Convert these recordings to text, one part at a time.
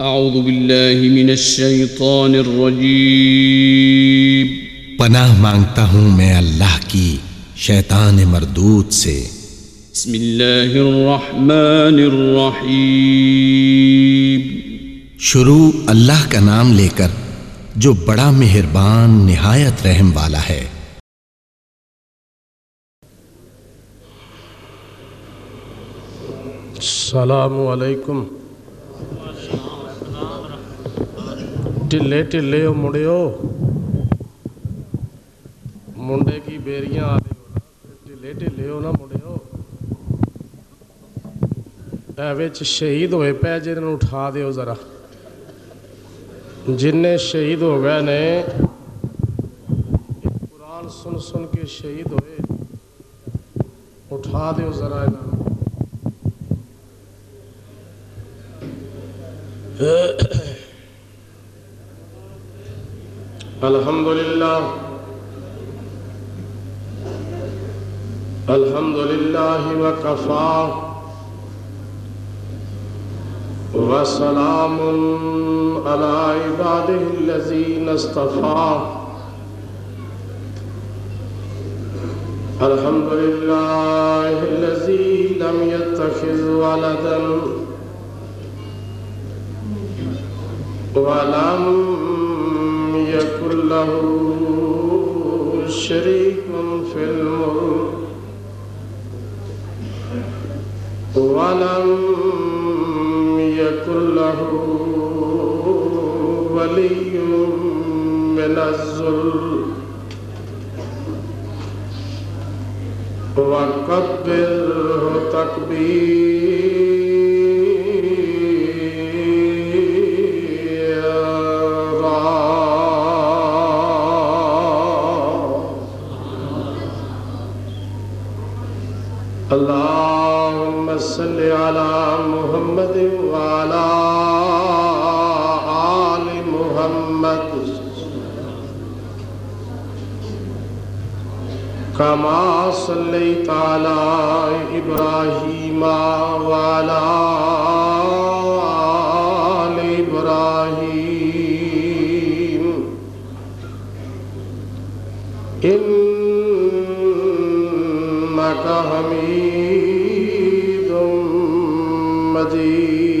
أعوذ بالله من الشيطان الرجيم. پناہ مانگتا ہوں میں اللہ کی شیطان مردود سے۔ بسم الله الرحمن الرحيم شروع اللہ کا نام لے کر جو بڑا مہربان نہایت رحم والا ہے۔ السلام علیکم۔ ٹلے ٹلے ہو مڑیو منڈے کی بیریاں آ رہی ہو نا ٹلے ٹلے ہو نا مڑیو اے وچ شہید ہوئے پے جنہوں اٹھا دیو ذرا جن شہید ہو گئے نے قرآن سن سن کے شہید ہوئے اٹھا دیو ذرا انہوں الحمد للہ الحمد للہ وکفا وسلام على عباده الذين اصطفى الحمد لله الذي لم يتخذ ولدا ولم له شريك في الملك. ولم يكن له ولي من الذل. وكبره تكبيرا كما صليت على إبراهيم وعلى آل إبراهيم. إنك حميد مجيد.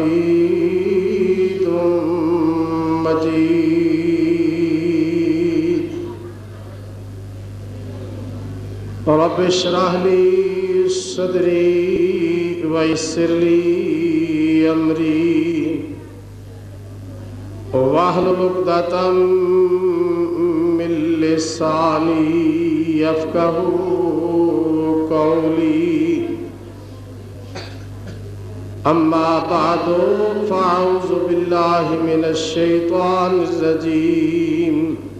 رب اشرح لي صدري ويسر لي أمري. واحلل عقدة من لساني يفقه قولي. أما بعد، فأعوذ بالله من الشيطان الرجيم.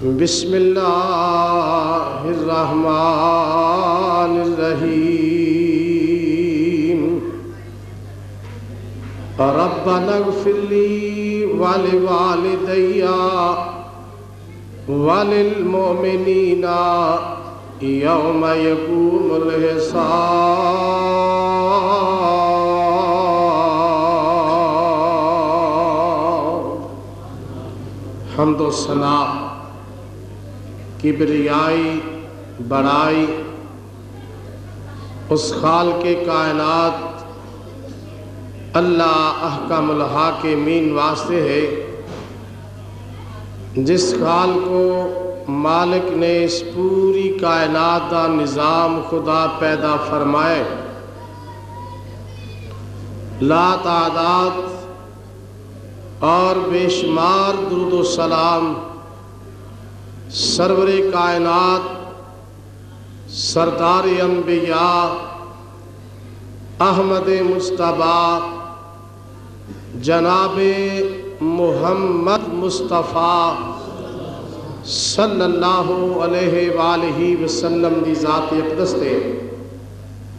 بسم الله الرحمن الرحيم ربنا اغفر لي ولوالدي وللمؤمنين يوم يقوم الحساب. حمد و ثنا کبریائی بڑائی، اس خال کے کائنات اللہ احکم الحاکمین واسطے ہے، جس خال کو مالک نے اس پوری کائنات کا نظام خدا پیدا فرمائے۔ لا تعداد اور بے شمار درود و سلام سرور کائنات، سردار انبیاء، احمد مصطفیٰ، جناب محمد مصطفیٰ صلی اللہ علیہ وآلہ وسلم دی ذات اقدس دے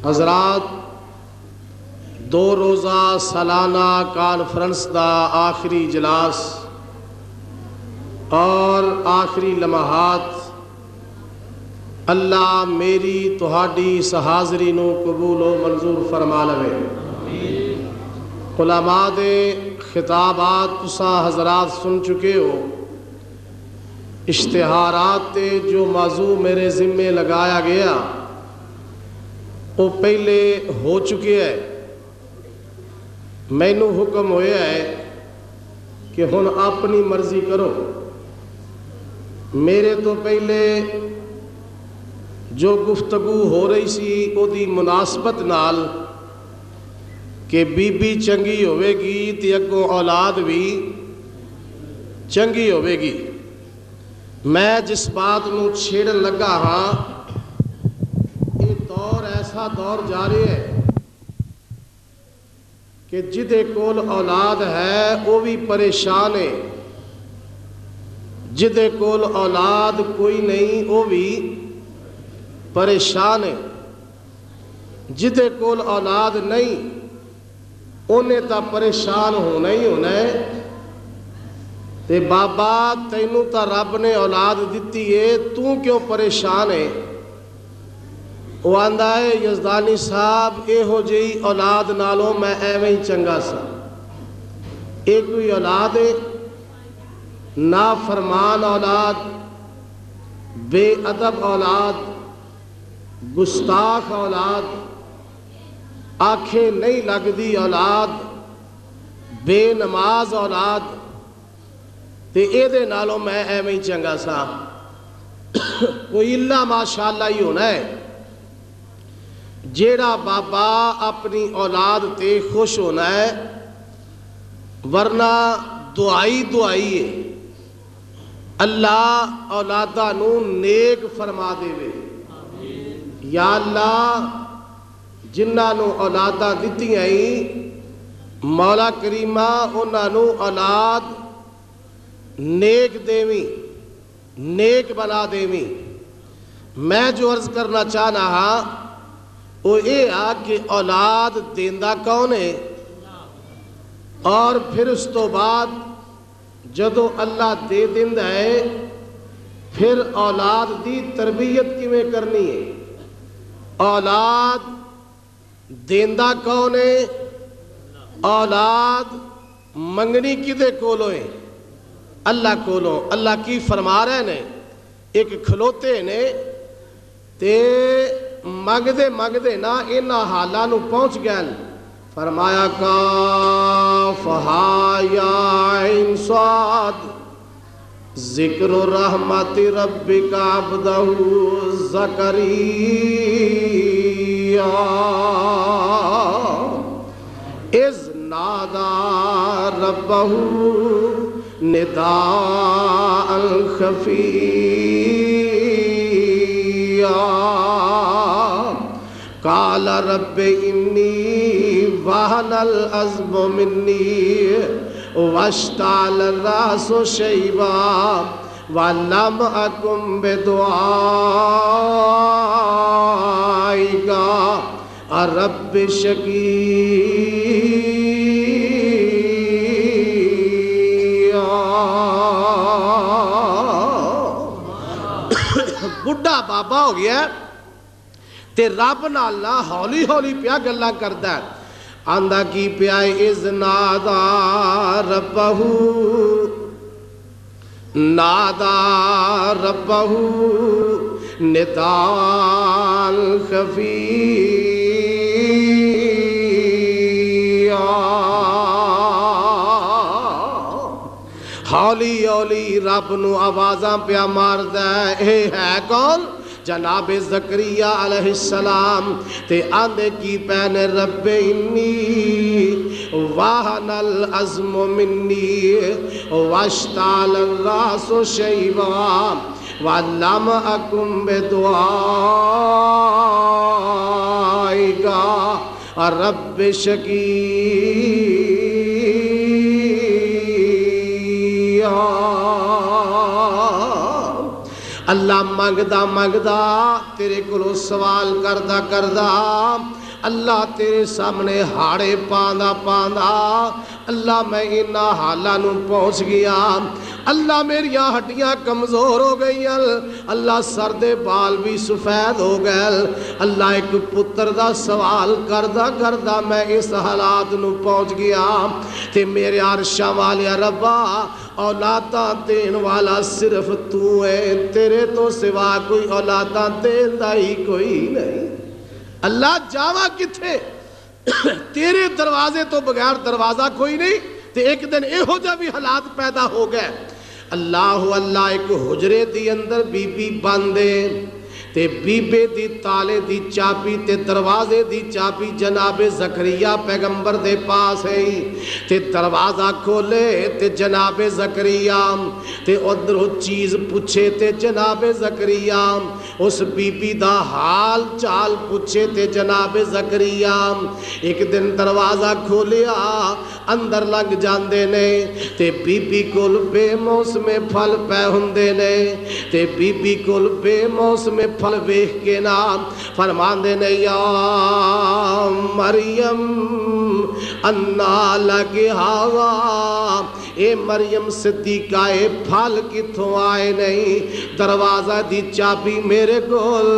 حضرات، دو روزہ سالانہ کانفرنس دا آخری اجلاس اور آخری لمحات اللہ میری تہاڈی اس حاضری نو قبول و منظور فرما لوے۔ علماء دے خطابات تسا حضرات سن چکے ہو۔ اشتہارات تے جو موضوع میرے ذمے لگایا گیا وہ پہلے ہو چکے ہے۔ مینو حکم ہویا ہے کہ ہن اپنی مرضی کرو۔ میرے تو پہلے جو گفتگو ہو رہی سی وہ دی مناسبت نال کہ بی بی چنگی ہوئے گی تے اگوں اولاد بھی چنگی ہوئے گی میں جس بات نو چھیڑن لگا ہاں یہ دور ایسا دور جاری ہے کہ جدے کول اولاد ہے وہ بھی پریشان ہے جدے کول اولاد کوئی نہیں وہ بھی پریشان ہے۔ جدے کول اولاد نہیں انہیں تا پریشان ہونا ہی ہونا ہے۔ تے بابا تینوں تا رب نے اولاد دیتی ہے، تو کیوں پریشان ہے؟ وہ آندہ ہے، یزدانی صاحب اے ہو جئی اولاد نالوں میں ایویں ہی چنگا سا۔ ایک کوئی اولاد ہے۔ نا فرمان اولاد، بے ادب اولاد، گستاخ اولاد، آنکھیں نہیں لگدی اولاد، بے نماز اولاد۔ تے اے دے نالوں میں ایویں ہی چنگا سا کوئی اللہ ماشاءاللہ ہی ہونا ہے۔ جیڑا بابا اپنی اولاد تے خوش ہونا ہے، ورنہ دعائی دعائی ہے۔ اللہ اولادا نو نیک فرما دے وے یا اللہ، جنہ نو اولادا دیتی مولا کریمہ انہاں نو اولاد نیک دیویں، نیک بنا دیویں۔ میں جو عرض کرنا چاہنا ہاں وہ یہ آ کہ اولاد دیندہ کون ہے؟ اور پھر اس تو بعد جدو اللہ دے دند ہے، پھر اولاد دی تربیت کیویں کرنی ہے؟ اولاد دیندہ کون ہے؟ اولاد منگنی کدے کولو ہے؟ اللہ کولو اللہ کی فرما رہے نے، ایک کھلوتے نے، تے مگدے مگدے نا انہا حالا پہنچ گئن۔ فرمایا کا فہا یا انساد ذکر رحمت ربک عبدہو زکریہ از نادا ربہو نداء الخفیہ قال رب انی وہن العظم منی واشتعل الراس شیبا ولم اکم بدعائیگا رب شکیہ بڑھا بابا ہو گیا تے رب نال نہ ہولی ہولی پیا گلاں کردا ہے۔ آندا کی پیا از نادا ربہو نادا ربہو ندال خفیہ ہولی ہولی رب نو آوازاں پیا ماردا ہے اے ہے کون؟ جناب زکریہ علیہ السلام تے آندے کی پین رب انی، واہن العظم منی، واشتال الراس شیبا ولم اکم بدعائکا، رب شکیہ اللہ منگدا منگدا تیرے کو سوال کردہ کردہ اللہ تیرے سامنے ہاڑے پاندا پاندا، اللہ میں انہا حالا نو پہنچ گیا۔ اللہ میری ہڈیاں کمزور ہو گئی اللہ سر دے بال بھی سفید ہو گئے۔ اللہ ایک پتر دا سوال کردہ کردہ میں اس حالات نو پہنچ گیا۔ تے میرے عرشہ والے ربا، اولاداں دین والا صرف تو ہے۔ تیرے تو سوا کوئی اولاداں دین دا ہی کوئی نہیں۔ اللہ جاوا کتھے؟ تیرے دروازے تو بغیر دروازہ کوئی نہیں، تے ایک دن اے ہو جا بھی حالات پیدا ہو گئے۔ اللہ اللہ، ایک حجرے دی اندر بی بی باندے تے بیبے دی تالے دی چاپی تے دروازے دی چاپی جناب زکریہ پیغمبر دے پاس ہے۔ تے دروازہ کھولے تے جناب زکریہ تے ادھر چیز پوچھے تے جناب زکریہ اس بی بی دا حال چال پوچھے تے جناب زکریہ ایک دن دروازہ کھولیا، اندر لنگ جاندے نے۔ تے بی بی کول بے موسم پھل پہ ہندے نے۔ تے بی بی کول بے موسم پھل ویخ کے نام فرمان دینے یا مریم انا لگ ہوا اے مریم صدیقہ، اے پھل کتھوں آئے نہیں؟ دروازہ دی چابی میرے گول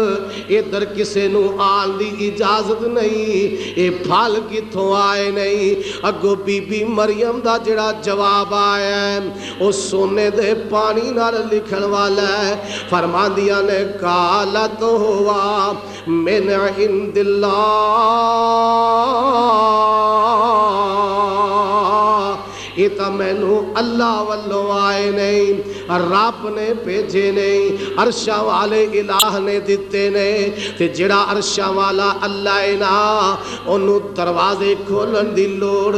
اے در کسے نو آن دی اجازت نہیں؟ اے پھل کتھوں آئے نہیں؟ اگو بی بی مریم دا جڑا جواب آیا ہے، او سونے دے پانی نال لکھن والا ہے۔ فرمان دیا نے کالت ہوا من عند اللہ۔ یہ تا مینو اللہ والو آئے نہیں، رب نے بھیجے نہیں، عرشہ والے الہ نے دیتے نہیں۔ تے جڑا عرشہ والا اللہ نا انہوں دروازے کھولن دی لوڑ۔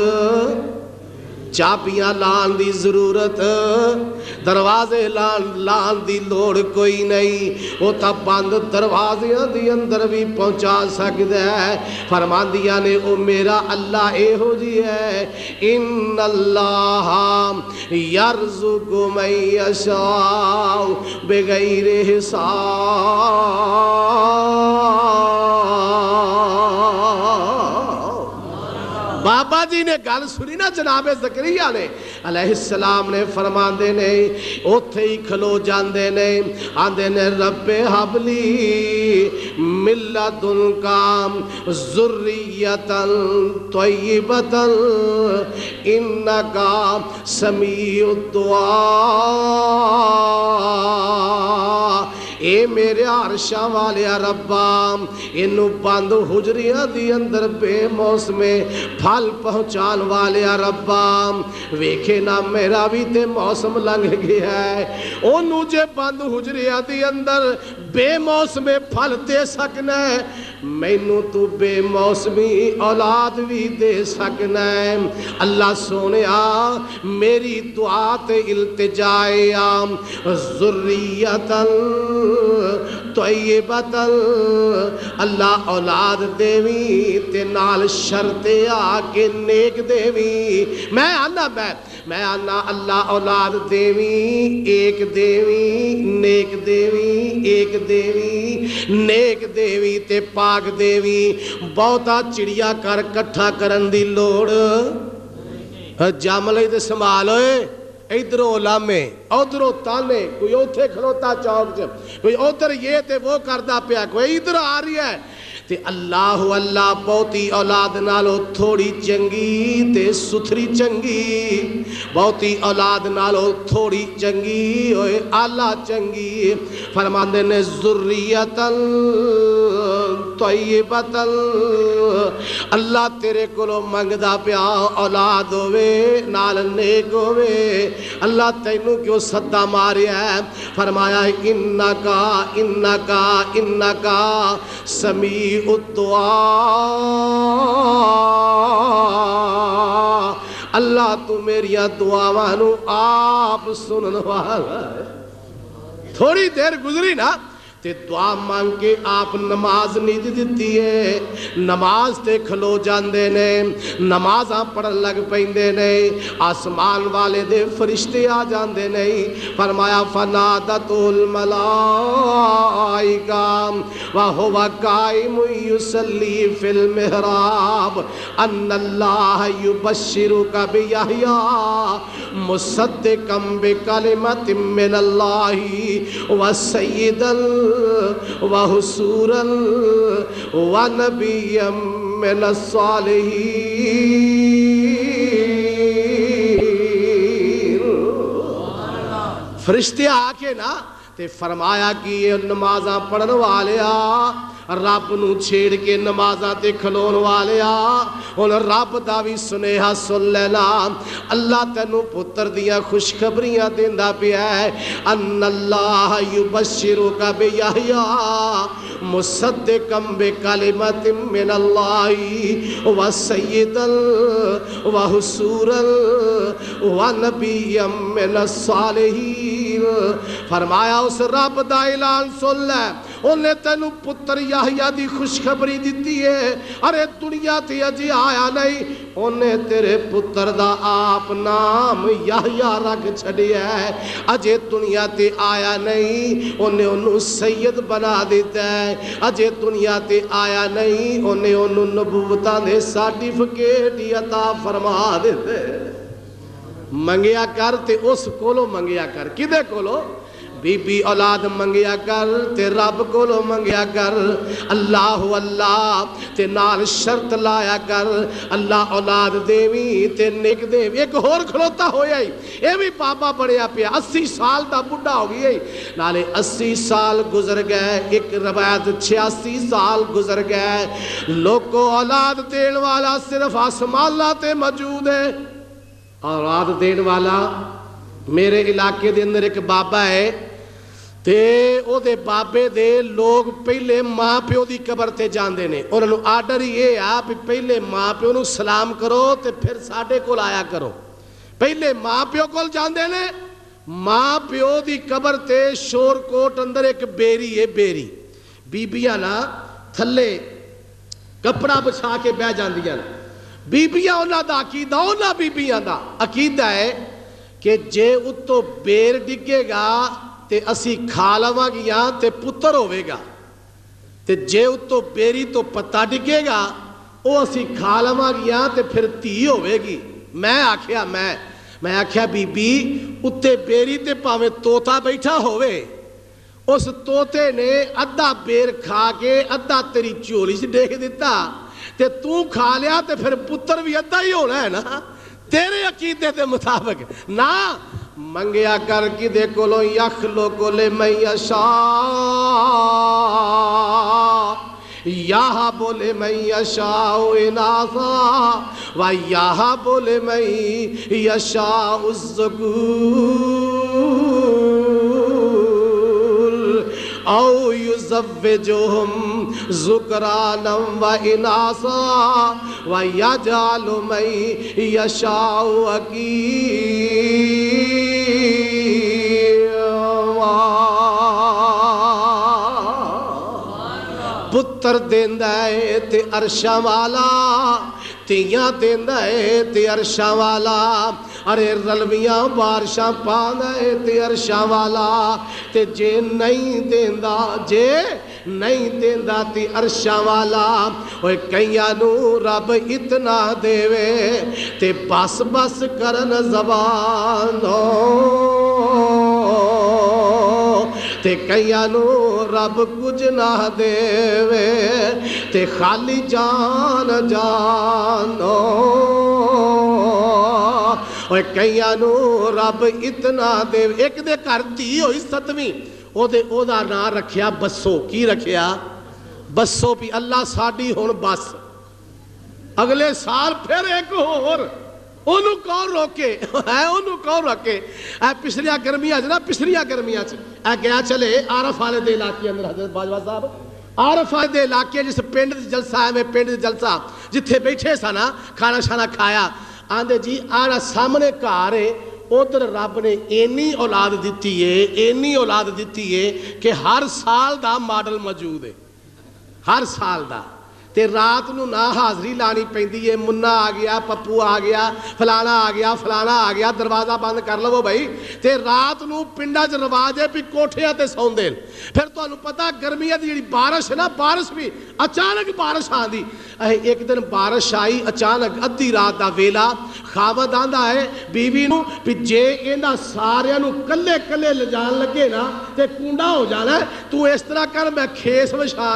چاپیاں لان دی ضرورت، دروازے لان لان دی لوڑ کوئی نہیں، وہ تا بند دروازیاں دی اندر بھی پہنچا سکتا ہے۔ فرمان دیا نے، او میرا اللہ اے ہو جی ہے۔ ان اللہ یرزق من یشاء بغیر حساب. بابا جی نے گل سنی نا جناب زکریہ نے، علیہ السلام نے فرما دے نے، اوتھے ہی کھلو جاندے نے، آندے نے رب حبلی ملتن کام ذریتن طیبتن انکا سمیع الدعا۔ اے میرے عرشہ والے ربا انو بند حجریاں دی اندر بے موسمے پھل پہنچان والے ربا۔ ویکھے نہ میرا بھی تے موسم لنگ گیا ہے۔ انو جے بند حجریاں دی اندر بے موسمے پھل دے سکنا ہے۔ مینو تو بے موسمی اولاد بھی دے سکنا ہے۔ اللہ سونے آ میری دعا تے التجائے آم ذریتن طیبتن، اللہ اولاد دیوی تے نال شرط آ کے نیک دیوی۔ میں آنا میں میں آنا اللہ اولاد دیوی، ایک دیوی، نیک دیوی، ایک دیوی، نیک دیوی تے پاک دیوی۔ بہتا چڑیا کر کٹھا کرن دی لوڑ۔ ہاں، جم لئی تے سنبھال ہوئے ادھروں لامے ادھروں تانے کوئی اوتھے کھلوتا چوک چ، کوئی ادھر یہ تے وہ کردا پیا، کوئی ادھر آ رہی ہے۔ تے اللہ اللہ بہتی اولاد نالو تھوڑی چنگی تے ستھری چنگی بہتی اولاد نالو تھوڑی چنگی ہوئے آلہ چنگی۔ فرماندے نے ذریتن طیبتن اللہ تیرے کولو منگدا پیا، اولاد ہوے نال نیک ہوے اللہ تینوں کیوں صدا ماریا ہے؟ فرمایا انکا انکا انکا سمیع الدعا اللہ تو میری دعاواں نو آپ سنن والا ہے۔ تھوڑی دیر گزری نا تے دعا مانگ کے آپ نماز نہیں دیتی ہے۔ نماز تے کھلو جاندے نے، نمازاں پڑھن لگ پیندے نے، آسمان والے دے فرشتے آ جاندے نے۔ فرمایا فنادت الملائکہ وہو قائم یسلی فی المحراب۔ ان اللہ یبشرک بیحییٰ مصدقا بکلمت من اللہ وسیدا وحسورا ونبيا من الصالحين. فرشتے آ کے نا تے فرمایا کہ یہ نمازاں پڑھن والیا رب نو چھیڑ کے نمازاں تے کھلون والیا۔ ہن رب دا وی سنیہا سن لینا۔ اللہ تینو پتر دیاں خوشخبریاں دیندا پیا ہے۔ ان اللہ یبشرک بیحییٰ مصدقا بکلمت من اللہ و سیدا و وسیدا وحسورا ونبیا من الصالحین۔ فرمایا اس رب دا اعلان سن لے۔ انہیں تینو پتر یحییٰ دی خوشخبری دیتی ہے۔ ارے دنیا تے اجی آیا نہیں انہیں تیرے پتر دا آپ نام یحییٰ رکھ چھڑیا ہے۔ اجے دنیا تے آیا نہیں انہیں انہوں سید بنا دیتا ہے۔ اجے دنیا تے آیا نہیں انہیں انہوں نبوتاں دے سارٹیفکیٹ عطا فرما دیتے منگیا کر تے اس کولو منگیا کر، کدے کولو بی بی اولاد منگیا کر، تے رب کولو منگیا کر۔ اللہ اللہ، تے نال شرط لایا کر۔ اللہ اولاد دیوی، تے نک دیوی۔ ایک ہور کھلوتا ہویا ہی۔ اے بھی بابا بڑیا پیا، اسی سال دا بڑھا ہو گئی نالے اسی سال گزر گئے، ایک روایت چھیاسی سال گزر گئے۔ لوگو اولاد دین والا صرف آسمالہ تے موجود ہے۔ اولاد دین والا، میرے علاقے دے اندر ایک بابا ہے۔ تے او دے بابے دے لوگ پہلے ماں پیو دی قبر تے جاندے نے۔ انہوں نے آرڈر یہ آ بھی پہلے ماں پیو نو سلام کرو تے پھر ساڈے کول آیا کرو۔ پہلے ماں پیو کول جاندے نے، ماں پیو دی قبر تے شور کوٹ اندر ایک بیری ہے بیری۔ بیبیاں نا تھلے کپڑا بچھا کے بہ جاندیاں بیبیاں انہاں دا عقیدہ، انہاں بیبیاں دا۔ عقیدہ ہے کہ جے اتو بیر ڈگے گا تے اسی کھا لواں گیاں تے پتر ہوے گا۔ تے جے اتو بیری تو پتا ڈگے گا، او اسی کھا لواں گیاں تے پھر تھی ہوے گی۔ میں آکھیا، میں میں آکھیا بی بی اتے بیری تے پاوے توتا بیٹھا ہوئے اس توتے نے ادھا بیر کھا کے ادھا تیری چولی سے دیکھ دیتا تے تو کھا لیا تے پھر پتر بھی ادھا ہی ہونا ہے نا۔ تیرے عقیدے دے مطابق۔ نا منگیا کر کی دے کولو یخلو کولے میں یشا یہاں بولے میں یشا اناسا و یہاں بولے میں یشا الزکور او یزوجہم ذکرانم و اناسا و یجعل من یشاء عقیم پتر دیندا ہے تے عرشاں والا تیاں دیندا ہے تے عرشاں والا ارے رلویاں بارشاں پاندا ہے تے عرشاں والا تے جے نہیں دیندا جے نہیں دیندا تے عرشاں والا اوے کئیاں نو رب اتنا دیوے تے بس بس کرن زبانوں تے کئیاں نو رب کچھ نہ دیوے تے خالی جان جانو اوے کئیاں نو رب اتنا دے ایک دے گھر دھی ہوئی ستویں او دے او دا نام رکھیا بسو کی رکھیا ਬਸੋ ਵੀ ਅੱਲਾ ਸਾਡੀ ਹੁਣ ਬਸ ਅਗਲੇ ਸਾਲ ਫਿਰ ਇੱਕ ਹੋਰ ਉਹਨੂੰ ਕੌਣ ਰੋਕੇ ਹੈ ਉਹਨੂੰ ਕੌਣ ਰੋਕੇ ਇਹ ਪਿਛਲੀਆਂ ਗਰਮੀਆਂ 'ਚ ਨਾ ਪਿਛਲੀਆਂ ਗਰਮੀਆਂ 'ਚ ਇਹ ਗਿਆ ਚਲੇ ਆਰਫ ਵਾਲੇ ਦੇ ਇਲਾਕੇ ਅੰਦਰ ਹਜ਼ਰਤ ਬਾਜਵਾ ਸਾਹਿਬ ਆਰਫ ਵਾਲੇ ਦੇ ਇਲਾਕੇ ਜਿਸ ਪਿੰਡ ਦੇ ਜਲਸਾ ਐਵੇਂ ਪਿੰਡ ਦੇ ਜਲਸਾ ਜਿੱਥੇ ਬੈਠੇ ਸਨ ਨਾ ਖਾਣਾ ਸ਼ਾਨਾ ਖਾਇਆ ਆਂਦੇ ਜੀ ਆੜਾ ਸਾਹਮਣੇ ਘਰ ਏ ਉਧਰ ਰੱਬ ਨੇ ਇੰਨੀ ਔਲਾਦ ਦਿੱਤੀ ਏ ਇੰਨੀ ਔਲਾਦ ਦਿੱਤੀ ਏ ਕਿ ਹਰ ਸਾਲ ਦਾ ਮਾਡਲ ਮੌਜੂਦ ਏ ਹਰ ਸਾਲ ਦਾ تے رات نو نہ حاضری لانی پہندی ہے منہ آ گیا، پپو آ گیا، فلانا آ گیا، فلانا آ گیا، دروازہ بند کر لو بھائی۔ تے رات نو پنڈا چ لوا جائے کوٹھیا سو پھر پتا گرمیا کی بارش ہے نا، بارش بھی اچانک بارش آتی اے ایک دن بارش آئی، اچانک ادھی رات دا ویلا خاوت آدھا ہے، بیوی نو بھی جے نی سارے نو کلے کلے لجان لگے نا، تے کونڈا ہو جانا ہے۔ تو اس طرح کر میں کھیس وشا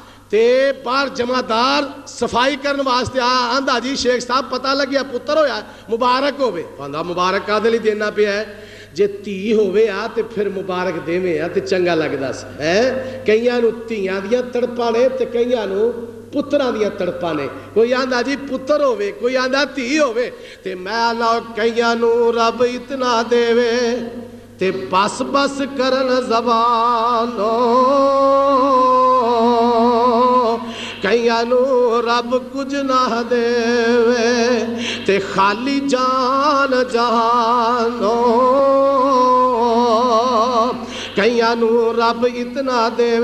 ਤੇ ਬਾਹਰ ਜਮਾਦਾਰ ਸਫਾਈ ਕਰਨ ਵਾਸਤੇ ਆ ਆਂਦਾ ਜੀ ਸ਼ੇਖ ਸਾਹਿਬ ਪਤਾ ਲੱਗਿਆ ਪੁੱਤਰ ਹੋਇਆ ਮੁਬਾਰਕ ਹੋਵੇ ਆਂਦਾ ਮੁਬਾਰਕ ਕਾਦੇ ਲਈ ਦੇਣਾ ਪਿਆ ਹੈ ਜੇ ਧੀ ਹੋਵੇ ਆ ਤੇ ਫਿਰ ਮੁਬਾਰਕ ਦੇਵੇਂ ਆ ਤੇ ਚੰਗਾ ਲੱਗਦਾ ਸੀ ਹੈ ਕਈਆਂ ਨੂੰ ਧੀਆਂ ਦੀਆਂ ਤੜਪਾਂ ਨੇ ਤੇ ਕਈਆਂ ਨੂੰ ਪੁੱਤਰਾਂ ਦੀਆਂ ਤੜਪਾਂ ਨੇ ਕੋਈ ਆਂਦਾ ਜੀ ਪੁੱਤਰ ਹੋਵੇ ਕੋਈ ਆਂਦਾ ਧੀ ਹੋਵੇ ਤੇ ਮੈਂ ਆਲਾ ਕਈਆਂ ਨੂੰ ਰੱਬ ਇਤਨਾ ਦੇਵੇ ਤੇ ਬਸ ਬਸ ਕਰਨ ਜ਼ਬਾਨੋਂ ਕਈਆਂ رب کچھ نہ دے تو خالی جان جانو کہ رب اتنا دے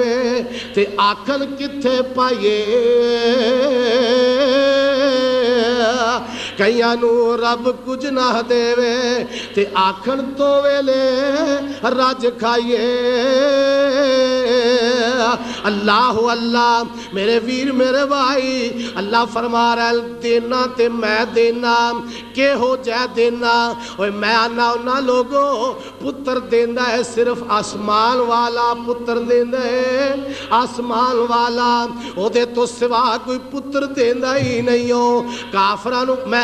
تو آکل کتنے پائیے؟ کئیاں نو رب کچھ نہ دے وے تے آکھن تو وے لے راج کھائیے اللہ ہو اللہ میرے ویر میرے بھائی اللہ فرما رہا دینا تے میں دینا کے ہو جائے دینا اوے میں آنا انہا لوگو پتر دینا ہے صرف آسمان والا پتر دینا ہے آسمان والا او دے تو سوا کوئی پتر دینا ہی نہیں ہو کافرانو میں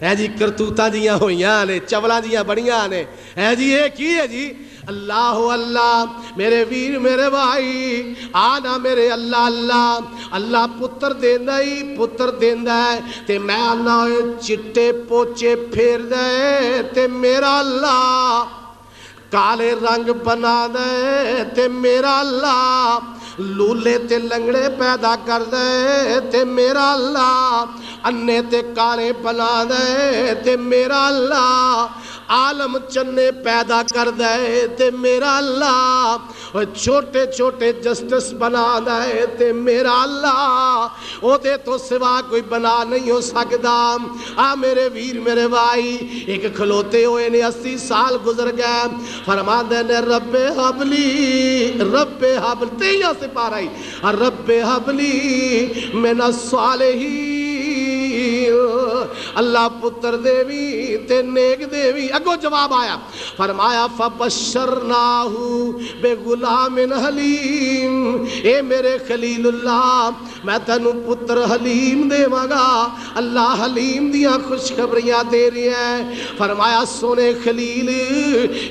اے جی کرتوتاں دیاں ہویاں نے، چولاں دیاں بڑیاں نے۔ اے جی یہ کی ہے جی؟ اللہ ہو اللہ، میرے ویر، میرے بھائی آنا میرے اللہ اللہ۔ اللہ پتر دینا ہی، پتر دینا ہے۔ تے میں آنا ہوئے چٹے پوچے پھیر دے تے میرا اللہ کالے رنگ بنا دے تے میرا اللہ۔ ਦੇ ਤੇ ਮੇਰਾ ਅੱਲਾ ਲੂਲੇ ਤੇ ਲੰਗੜੇ ਪੈਦਾ ਕਰਦਾ ਏ ਤੇ ਮੇਰਾ ਅੱਲਾ ਅੰਨੇ ਤੇ ਕਾਲੇ ਬਣਾ عالم چنے پیدا کر دائے تے میرا اللہ چھوٹے چھوٹے جسٹس بنا دائے تے میرا اللہ او دے تو سوا کوئی بنا نہیں ہو سکتا آ میرے ویر، میرے بھائی، ایک کھلوتے ہوئے نے اسی سال گزر گئے۔ فرما دے نے، رب حبلی رب حبلی تے تیہاں سے پا رہی رب حبلی، میں من الصالحین اللہ پتر دے وی تے نیک دے اگو جواب آیا، فرمایا، فبشرناہو بے غلام حلیم۔ اے میرے خلیل اللہ، میں تنو پتر حلیم دے مگا اللہ حلیم دیا خوشخبریاں دے رہی ہے۔ فرمایا، سونے خلیل،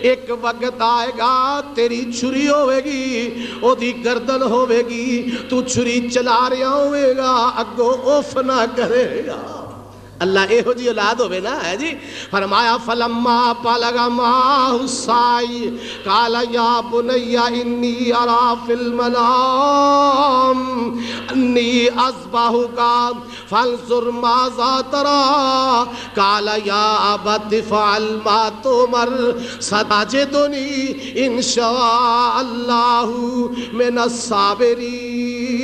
ایک وقت آئے گا، تیری چھری ہوئے گی او دی گردن ہوئے گی، تو چھری چلا رہا ہوئے گا اگو اوف نہ کرے گا۔ اللہ اے ہو جی اولاد ہوئے نا، ہے جی؟ فرمایا، فلما پالگا ما حسائی کالا یا بنیا انی ارا فی المنام انی ازباہو کا فانظر مازا ترا کالا یا ابت فعل ما تمر ستاجدنی انشاء اللہ من الصابرین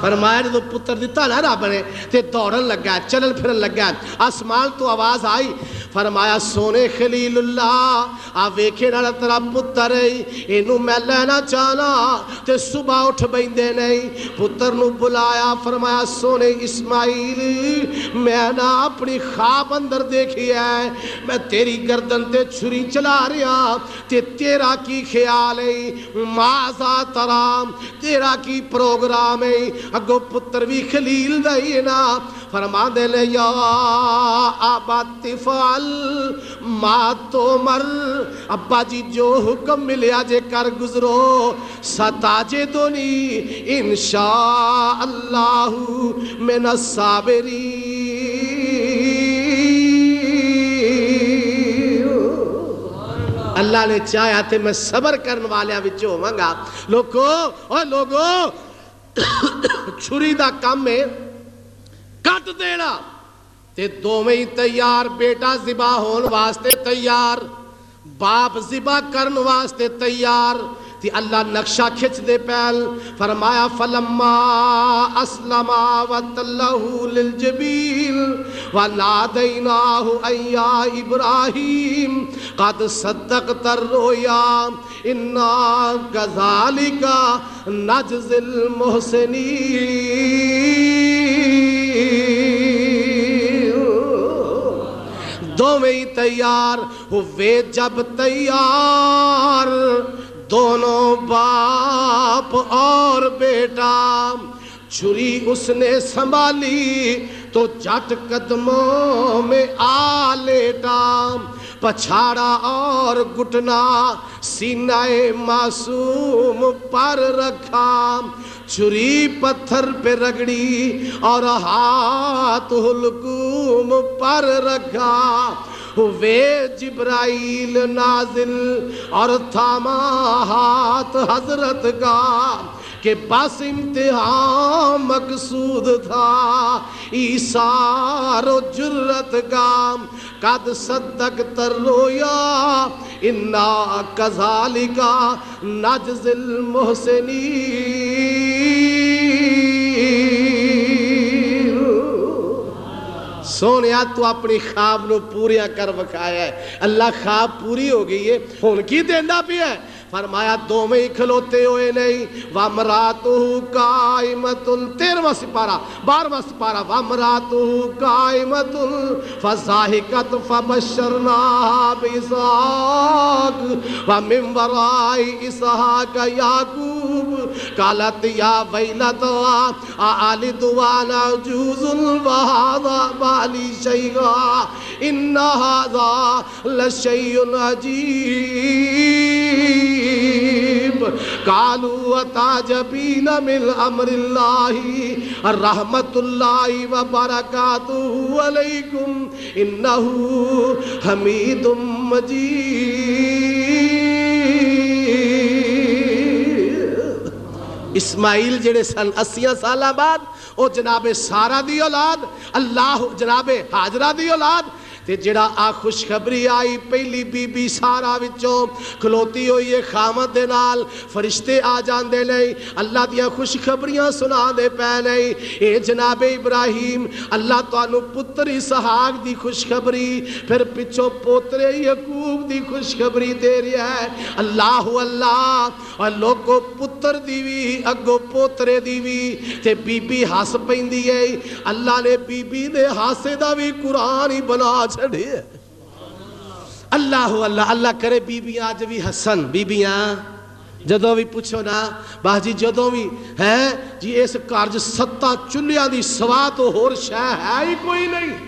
فرمایا جدو پتر دیتا نا رب نے، تے دوڑن لگا چلن پھرن لگا آسمان تو آواز آئی فرمایا، سونے خلیل اللہ، آ ویکھے نال تیرا پتر اینو میں لینا چاہنا تے صبح اٹھ بیندے نہیں، پتر نو بلایا، فرمایا، سونے اسماعیل، میں نا اپنی خواب اندر دیکھی ہے، میں تیری گردن تے چھری چلا رہا، تے تیرا کی خیال ہے مازا ترام، تیرا کی پروگرام ہے اگو پتر بھی خلیل دائی نا فرما دے لے یا آبات آبا تفعل ما تو مر۔ ابا جی جو حکم ملیا جے کر گزرو ستاجے دونی انشاء انشاءاللہ من الصابرین اللہ نے چاہیا تے میں صبر کرن والیاں وچوں ہوواں لوگو او لوگو، چھری دا کام ہے۔ کٹ دینا۔ تے دوویں ہی تیار بیٹا ذبح ہون واسطے تیار، باپ ذبح کرن واسطے تیار۔ تی اللہ نقشہ کھچ دے پہل، فرمایا، فلما اسلما وطلہو للجبیل ونادیناہو ایا ابراہیم قد صدقت الرؤیا انا کذالکا نجز المحسنین دوویں ہی تیار ہوئے جب تیار دونوں باپ اور بیٹا چھری اس نے سنبھالی تو جٹ قدموں میں آ لیٹا پچھاڑا اور گٹنا سینہ معصوم پر رکھا۔ چھری پتھر پہ رگڑی اور ہاتھ حلقوم پر رکھا۔ ہوئے جبرائیل نازل اور تھاما ہاتھ حضرت کا۔ کہ بس امتحان مقصود تھا ایسار و جرت کا قد صدق تر رویا، انا کذالکا نجز المحسنین۔ سونیا تو اپنی خواب نو پوریا کر بکھایا ہے۔ اللہ خواب پوری ہو گئی ہے۔ ہون کی دیندہ بھی ہے؟ فرمایا دو میں کھلوتے ہوئے نہیں وامراتو قائمت تیرواں سپارہ بارواں سپارہ وامراتو قائمت فضاحکت فبشرنا بإسحاق ومن ورائی اسحاق یعقوب، قالت یا ویلتا آلد وانا جوز وهذا بالی ان هذا لشیء عجیب قالوا وتعجبين من امر الله رحمت الله وبركاته عليكم انه حميد مجيد. اسماعیل جڑے سن اسیاں سالہ بعد، او جناب سارا دی اولاد، اللہ جناب حاجرہ دی اولاد تے جڑا آ خوشخبری آئی پہلی بی بی سارا وچوں کھلوتی ہوئی ہے خامت دے نال، فرشتے آ جان دے نہیں اللہ دیاں خوشخبریاں سنا دے پے نہیں اے جناب ابراہیم، اللہ توانو پتری سہاگ دی خوشخبری، پھر پچھو پوترے یعقوب دی خوشخبری دے رہا ہے۔ اللہ اللہ، اور لوگو پتر دی وی، اگو پوترے دی وی۔ تے بی بی ہس پیندی ہے، اللہ نے بی بی دے ہاسے دا وی قرآن ہی بنا چھڑے اللہ اللہ اللہ کرے بیبیاں آج بھی حسن بیبیاں جدو بھی پوچھو نا باجی جدو بھی ہے جی اس کارج ستہ چلیاں دی سوا تو ہور شہ ہے ہی کوئی نہیں۔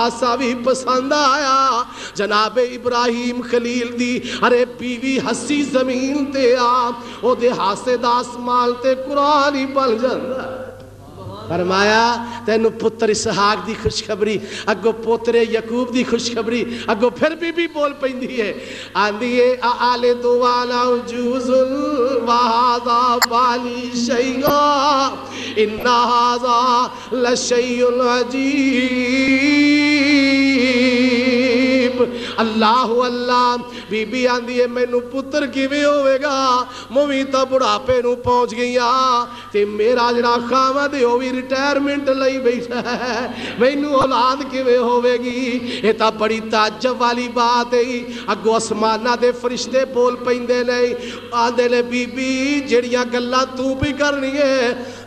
حادثہ بھی پسند آیا۔ جناب ابراہیم خلیل دی، ارے پیوی ہسی زمین تے آ، او دے حادثے دا تے قرآن ہی پل جندہ فرمایا، تینو پتر اسحاق دی خوشخبری، اگو پوترے یقوب دی خوشخبری، اگو پھر بھی بھی بول پیندی ہے. آندی ہے آل دوالا جوز الوہادا بالی شیعہ انہازا لشیع العجیب ਵਹਾਦਾ ਬਾਲੀ ਸ਼ੈਗਾ ਇਨ ਹਾਜ਼ਾ ਲਸ਼ੈਉਨ ਅਜੀਬ ਅੱਲਾਹੁ ਅੱਲਾ ਬੀਬੀ ਆਂਦੀ ਏ ਮੈਨੂੰ ਪੁੱਤਰ ਕਿਵੇਂ ਹੋਵੇਗਾ ਮੂਵੀ ਤਾਂ ਬੁਢਾਪੇ ਨੂੰ ਪਹੁੰਚ ਗਈਆਂ ਤੇ ਮੇਰਾ ਜਿਹੜਾ ਖਾਵਦ ਉਹ ਵੀ ਰਿਟਾਇਰਮੈਂਟ ਲਈ ਬੈਠਾ ਹੈ ਮੈਨੂੰ ਔਲਾਦ ਕਿਵੇਂ ਹੋਵੇਗੀ ਇਹ ਤਾਂ ਬੜੀ ਤਾਜਬ ਵਾਲੀ ਬਾਤ ਹੈ ਅੱਗੋਂ ਅਸਮਾਨਾਂ ਦੇ ਫਰਿਸ਼ਤੇ ਬੋਲ ਪੈਂਦੇ ਨੇ ਆਂਦੇ ਨੇ ਬੀਬੀ ਜਿਹੜੀਆਂ ਗੱਲਾਂ ਤੂੰ ਵੀ ਕਰਨੀ ਏ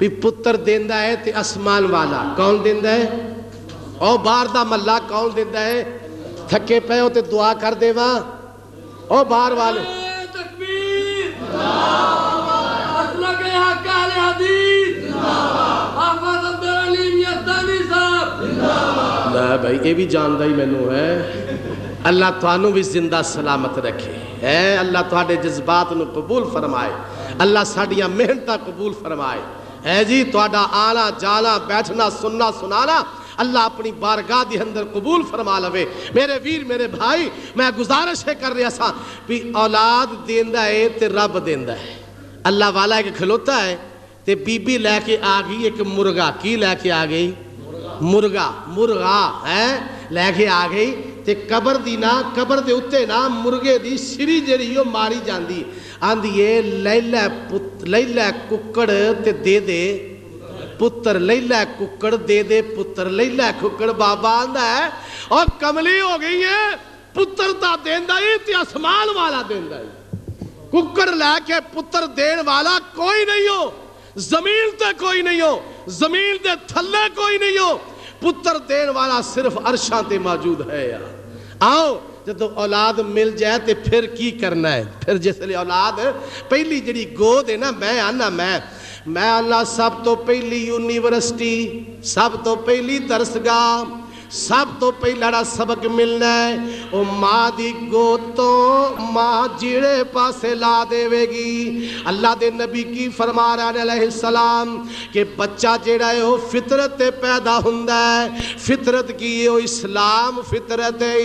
ਵੀ ਪੁੱਤਰ ਦਿੰਦਾ ਹੈ ਤੇ ਅਸਮਾਨ ਵਾਲਾ ਕੌਣ ਦਿੰਦਾ ਹੈ ਉਹ ਬਾਹਰ ਦਾ ਮੱਲਾ ਕੌਣ ਦਿੰਦਾ ਹੈ ਥੱਕੇ ਪਏ ਹੋ ਤੇ ਦੁਆ ਕਰ ਦੇਵਾ ਉਹ ਬਾਹਰ ਵਾਲੇ تکبیر مسلک حق اہل حدیث حافظ عبد العلیم یزدانی صاحب ਲੈ ਭਾਈ ਇਹ ਵੀ ਜਾਣਦਾ ਹੀ ਮੈਨੂੰ ਹੈ ਅੱਲਾ ਤੁਹਾਨੂੰ ਵੀ ਜ਼ਿੰਦਾ ਸਲਾਮਤ ਰੱਖੇ ਹੈ ਅੱਲਾ ਤੁਹਾਡੇ ਜਜ਼ਬਾਤ ਨੂੰ ਕਬੂਲ ਫਰਮਾਏ ہے جی تہاڈا آنا جانا بیٹھنا، سننا، سنانا، اللہ اپنی بارگاہ دی اندر قبول فرما لوے۔ میرے ویر، میرے بھائی، میں گزارش ہے کر رہا سا بھی اولاد دیندہ ہے تے رب دیندہ ہے۔ اللہ والا ایک کھلوتا ہے تے بی بی لے کے آگئی ایک مرگا کی لے کے آگئی مرگا مرگا ہے؟ لے کے آگئی تے قبر دی نا قبر دے اتنے نا مرغے دی سری جڑی ماری جاندی آندی ہے لے لے پت ککڑ تے دے دے۔ پتر لے ککڑ دے دے، پتر لے ککڑ بابا آندا ہے۔ اور کملی ہو گئی ہے، پتر تا دیندا ہی تے آسمان والا دیندا ہی۔ ککڑ لے کے پتر دین والا کوئی نہیں ہو۔ زمین تے کوئی نہیں ہو۔ زمین دے تھلے کوئی نہیں ہو۔ پتر دین والا صرف عرشاں تے موجود ہے۔ یار ਆਓ ਜਦੋਂ ਔਲਾਦ ਮਿਲ ਜਾਏ ਤੇ ਫਿਰ ਕੀ ਕਰਨਾ ਹੈ ਫਿਰ ਜਿਸ ਲਈ ਔਲਾਦ ਪਹਿਲੀ ਜਿਹੜੀ ਗੋਦ ਹੈ ਨਾ ਮੈਂ ਆਨਾ ਮੈਂ ਮੈਂ ਅੱਲਾ ਸਭ ਤੋਂ ਪਹਿਲੀ ਯੂਨੀਵਰਸਿਟੀ ਸਭ ਤੋਂ ਪਹਿਲੀ ਦਰਸਗਾਹ ਸਭ ਤੋਂ ਪਹਿਲਾ ਜਿਹੜਾ ਸਬਕ ਮਿਲਣਾ ਹੈ ਉਹ ਮਾਂ ਦੀ ਗੋਦ ਤੋਂ ਮਾਂ ਜਿਹੜੇ ਪਾਸੇ ਲਾ ਦੇਵੇਗੀ ਅੱਲਾ ਦੇ ਨਬੀ ਕੀ ਫਰਮਾ ਰਹੇ ਨੇ ਅਲੈਹਿ ਸਲਾਮ ਕਿ ਬੱਚਾ ਜਿਹੜਾ ਹੈ ਉਹ ਫਿਤਰਤ ਤੇ ਪੈਦਾ ਹੁੰਦਾ ਹੈ ਫਿਤਰਤ ਕੀ ਹੈ ਉਹ ਇਸਲਾਮ ਫਿਤਰਤ ਹੈ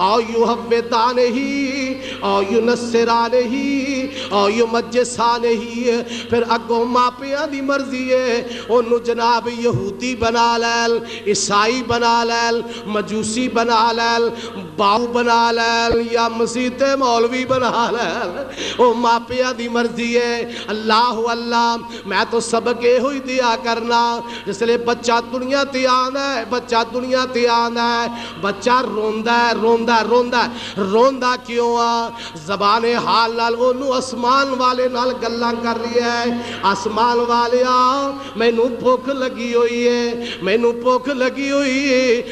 ਔ ਯੁਹਵਦਾਨ ਹੀ ਔ ਯੁਨਸਰਾਨ ਹੀ ਔ ਯੁਮਜਸਾਨ ਹੀ ਫਿਰ ਅੱਗੋਂ ਮਾਪਿਆਂ ਦੀ ਮਰਜ਼ੀ ਹੈ ਉਹਨੂੰ ਜਨਾਬ ਯਹੂਦੀ ਬਣਾ ਲੈਲ ਈਸਾਈ ਬਣਾ لیل مجوسی بنا لیل باو بنا لیل یا مسیح مولوی بنا لیل او ماں پیا دی مرضی ہے۔ اللہ ہو اللہ، میں تو سبق یہ ہوئی دیا کرنا۔ جس لیے بچہ دنیا تی آنا ہے، بچہ دنیا تی آنا ہے۔ بچہ روندہ ہے روندہ ہے روندہ ہے۔ روندہ کیوں آ؟ زبان حال لال وہ نو اسمان والے نال گلہ کر رہی ہے۔ اسمان والے آ میں نو پوک لگی ہوئی ہے۔ میں نو پوک لگی ہوئی ہے۔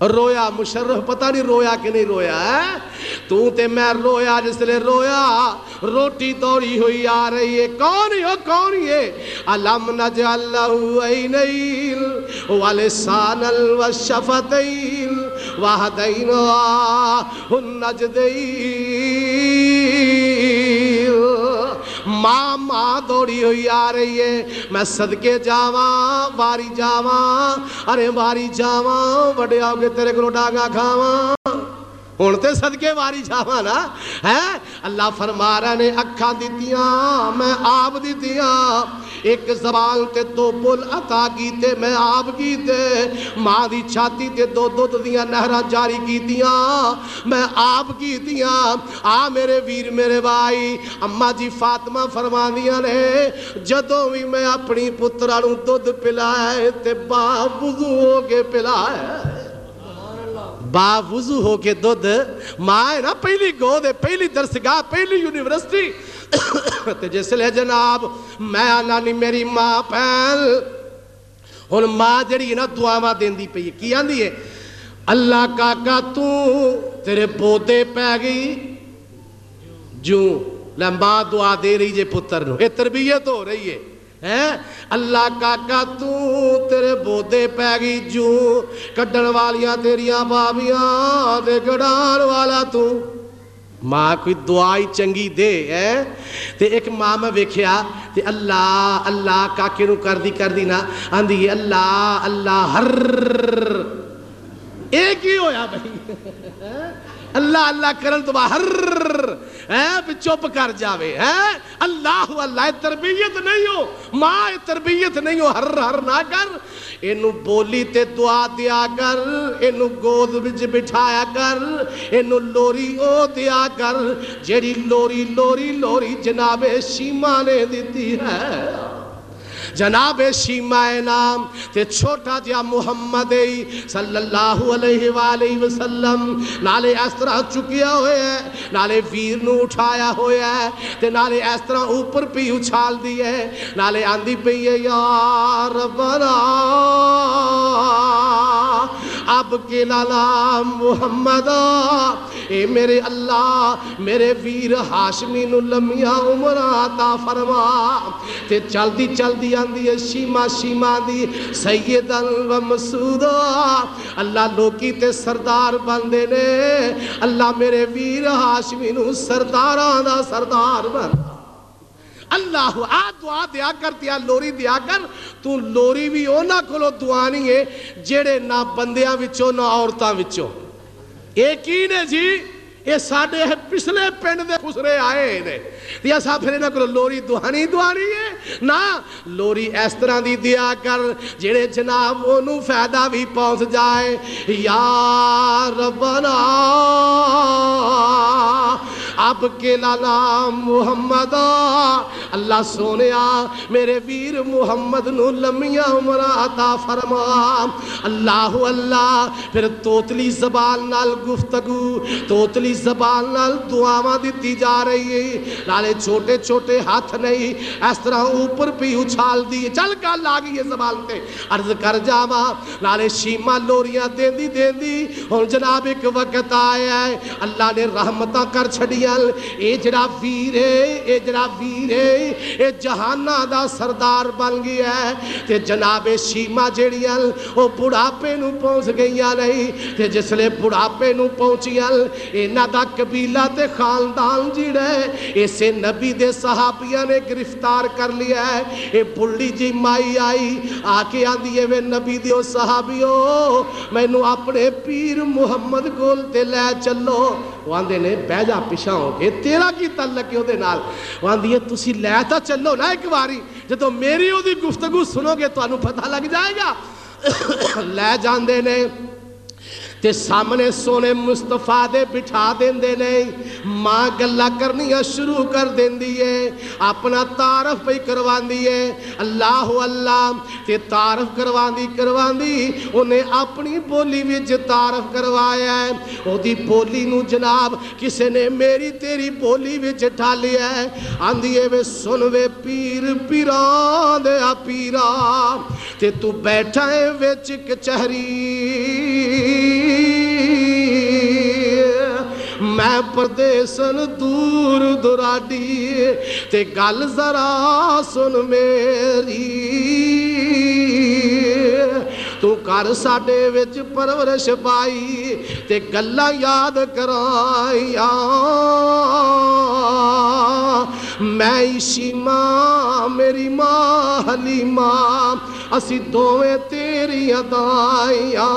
رویا، مشرف، پتہ نہیں رویا کہ نہیں رویا ہے تو تے میں رویا جس لیے رویا، روٹی دوڑی ہوئی آ رہی ہے۔ کون ہی ہو، کون ہی ہے علم نجعل لہو اینیل ولسان والشفتین وہدین النجدین۔ ماں ماں دوڑی ہوئی آ رہی ہے۔ میں صدقے جاواں، واری جاواں، ارے واری جاواں بڑے آگے تیرے کو ڈاگا کھاواں۔ ہوں تے صدقے واری جاواں نا، ہے؟ اللہ فرما رہا نے اکھاں دیتیاں میں آپ دیتیاں ایک زبان تے دو بل عطا کیتے، میں آپ کیتے۔ ماں دی چھاتی تے دو دو دیاں نہراں جاری کیتیاں، میں آپ کیتیاں۔ آ میرے ویر، میرے بھائی اما جی فاطمہ فرما دیاں نے، جدوں بھی میں اپنی پترا نو دودھ پلائے تے با وضو ہو کے پلائے با وضو ہو کے دودھ ماں ہے نا پہلی گود ہے، پہلی درسگاہ، پہلی یونیورسٹی۔ تے جس لیے جناب، میں آنا نہیں، میری ماں پہل۔ ہن ماں جڑی ہے نا، دعاواں دیندی پئی ہے۔ کی آندی ہے؟ اللہ کاکا، تو تیرے بودے پہ گئی۔ جو لمبا دعا دے رہی جے پتر نو۔ اے تربیت ہو رہی ہے۔ اللہ کاکا، تو تیرے بودے پہ گئی جو کڈن والیاں تیریاں بابیاں دے گڑان والا تو۔ ماں کوئی دعائی چنگی دے ہے؟ تے ایک ماں میں ویکھیا تے اللہ اللہ کاکے نو کر دی کر دی نا آندھی اللہ اللہ ہر۔ ایک ہی ہویا بھائی۔ اللہ اللہ کرن تو باہر ہے چپ کر جاوے ہے اللہ اللہ تربیت نہیں ہو، ماں تربیت نہیں ہو، ہر ہر نہ کر۔ اینو بولی تے دعا دیا کر، اینو گود وچ بٹھایا کر، اینو لوری او دیا کر۔ جیڑی لوری لوری لوری جناب شیما نے دیتی ہے۔ جناب شیمہ نام تے چھوٹا جا محمد صلی اللہ علیہ وآلہ وسلم، نالے اس طرح چکیا ہوئے ہے، نالے ویر نو اٹھایا ہوئے ہے، تے نالے اس طرح اوپر پی اچھال دیئے نالے آندھی پی ہے، یا ربنا، اب کے لالا محمد اے میرے اللہ، میرے ویر ہاشمی نو لمیاں عمر آتا فرما، تے چل دی چل دی آندی ہے، شیما شیما دی سیدن و مسودا اللہ لوکی تے سردار بندے نے، اللہ میرے ویر ہاشمی نو سرداران دا سردار بندہ اللہ آ دعا دیا کر دیا لوری دیا کر۔ تو لوری بھی اونا کلو دعا نہیں ہے، جیڑے نہ بندیاں وچوں نہ عورتاں وچوں۔ ایک ہی نے جی؟ یہ ساڑھے پچھلے پینڈ دے خسرے آئے نے۔ دیا سا پھر انہاں کو لوری دعانی دعانی ہے۔ نا لوری اس طرح دی دیا کر جڑے جناب انہوں فیدہ بھی پہنچ جائے۔ یا ربنا، اب کے لالا محمد۔ اللہ سونیا، میرے ویر محمد نو لمیاں عمرہ عطا فرما۔ اللہ اللہ، پھر توتلی زبان نال گفتگو، توتلی زبان نال دعاواں دیتی جا رہی ہے۔ نالے چھوٹے چھوٹے ہاتھ نہیں، اس طرح اوپر پی اچھال دی۔ چل گل آ گئی ہے زبان تے۔ عرض کر جاوا نالے شیما لوریاں دین دی دین دی ہن جناب ایک وقت آیا ہے اللہ نے رحمتاں کر چھڑیاں اے جڑا ویر ہے، اے جڑا ویر ہے، اے جہانہ دا سردار بن گیا ہے۔ تے جناب شیما جڑیاں او بڑھاپے نو پہنچ گئیاں نہیں۔ تے جس لے بڑھاپے نو پہنچیاں انہاں دا قبیلہ تے خاندان جڑے اسے نبی دے صحابیاں نے گرفتار کر لیا ہے۔ اے بڑی جی مائی آئی، آکے آندی ہے، وے نبی دیو صحابیو میں نو اپنے پیر محمد گول تے لے چلو۔ واندے نے بہ جا پیشا ہو گئے تیرا کی تعلق ہے دے نال؟ واندی ہے، تسی لے تا چلو نا ایک باری جدو میری او دی گفتگو سنو گے تو انو پتہ لگ جائے گا۔ لے جان دے نے تے سامنے سونے مصطفیٰ دے بٹھا دین دے نہیں ماں گلہ کرنیا شروع کر دین دیئے اپنا تعارف پہ کروان دیئے اللہ اللہ، تے تعارف کروان دی کروان دی انہیں اپنی بولی وچ تعارف کروایا ہے۔ او دی بولی نو جناب، کسے نے میری تیری بولی وچ ٹھالی ہے۔ آندھیے وے سن وے پیر پیران دے پیران تے تو بیٹھائیں وچ کچہری ਮੈਂ ਪਰਦੇਸਨ ਦੂਰ ਦੁਰਾਡੀ ਤੇ ਗੱਲ ਜ਼ਰਾ ਸੁਣ ਮੇਰੀ تو ਕਰ ਸਾਡੇ وچ پرورش پائی تے ਗੱਲਾਂ یاد کرائی میں ایشی ماں میری ماں حلیمہ اسی دوویں تیری ادائیاں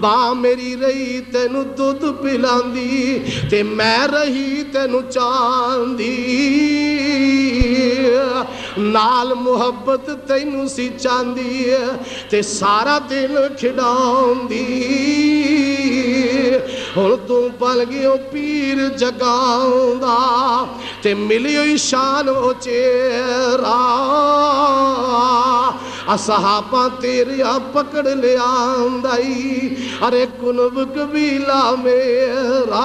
با میری رہی تینو دودھ پلاندی تے میں رہی تینو چاندی نال محبت تینو سی چاندی ਚਾਂਦੀ ਤੇ ਸਾਰਾ ਦਿਨ ਖਿਡਾਉਂਦੀ ਹੁਣ ਤੂੰ ਬਣ ਗਿਓ ਪੀਰ ਜਗਾਉਂਦਾ ਤੇ ਮਿਲਿਓ ਸ਼ਾਨ ਉਹ ਚਿਹਰਾ ਅਸਹਾਬਾਂ ਤੇਰੀਆਂ ਪਕੜ ਲਿਆਂਦਾਈ ਅਰੇ ਕੁਨਬ ਕਬੀਲਾ ਮੇਰਾ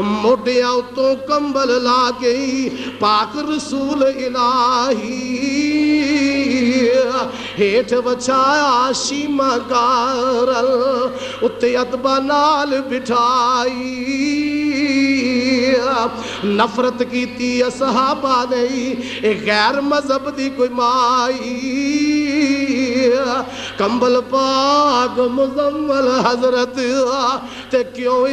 ਮੋਢਿਆਂ ਉਤੋਂ ਕੰਬਲ ਲਾ ਗਈ ਪਾਕ ਰਸੂਲ ਇਲਾਹੀ ਹੇਠ ਵਛਾਇਆ ਸ਼ੀਮਾ ਗਾਰਲ ਉੱਤੇ ਅਦਬਾ ਨਾਲ ਬਿਠਾਈ ਨਫ਼ਰਤ ਕੀਤੀ ਅਸਹਾਬਾ ਨੇ ਇਹ ਗੈਰ ਮਜ਼ਹਬ ਦੀ ਕੋਈ ਮਾਈ ਕੰਬਲ ਪਾਕ ਮੁਜ਼ੰਮਲ ਹਜ਼ਰਤ ਤੇ ਕਿਉਂ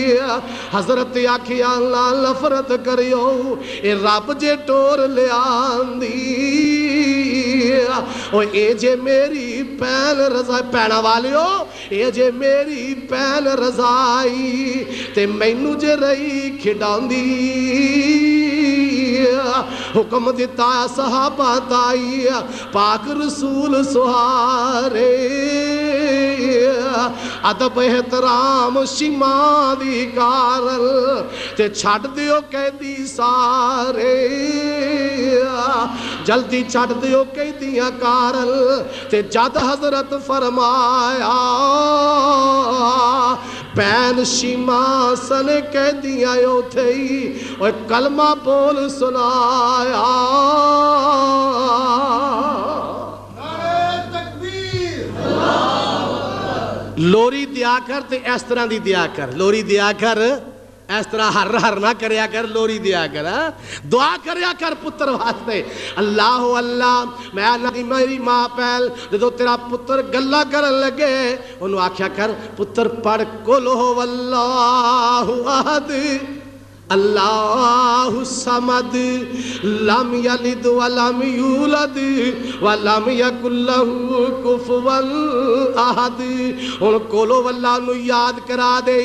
ਇਸ ਹੇਠ ਵਛਾਈ ਹਜ਼ਰਤ ਆਖਿਆ ਅੱਲਾ ਨਫ਼ਰਤ ਕਰਿਓ ਇਹ ਰੱਬ ਜੇ ਟੋਰ ਲਿਆਂਦੀ ਓ ਇਹ ਜੇ ਮੇਰੀ ਪੈਨ ਰਜ਼ਾ ਪੈਣਾ ਵਾਲਿਓ ਇਹ ਜੇ ਮੇਰੀ ਪੈਨ ਰਜ਼ਾਈ ਤੇ ਮੈਨੂੰ ਜੇ ਰਹੀ ਖਿਡਾਉਂਦੀ ਹੁਕਮ ਦਿੱਤਾ ਸਹਾਬਾ ਤਾਈ ਪਾਕ ਰਸੂਲ ਸੁਹਾਰੇ ਅਦਬ ਇਹਤਰਾਮ ਸ਼ਿਮਾ ਦੀ ਕਾਰਲ ਤੇ ਛੱਡ ਦਿਓ ਕਹਿੰਦੀ ਸਾਰੇ ਜਲਦੀ ਛੱਡ ਦਿਓ ਕਹਿੰਦੀਆਂ ਕਾਰਲ ਤੇ ਜਦ ਹਜ਼ਰਤ ਫਰਮਾਇਆ ਪੈਨ ਸ਼ੀਮਾ ਸਨ ਕਹਿੰਦੀਆਂ ਉਥੇ ਹੀ ਓਏ ਕਲਮਾ ਬੋਲ ਸੁਨਾਇਆ لوری دیا کر اس طرح کی دیا کر۔ لوری دیا کر، اس طرح ہر ہر نہ کر، لوری دیا کر ہاں؟ دعا کریا کر پر واستے اللہ میں ماں پہ جرا پلا کر لگے ان پتر پڑھ کو لو و د اللہ سمد لم یلد ولم یولد ولم یکن له کفوا ان ہن کولو واللہ نو یاد کرا دے۔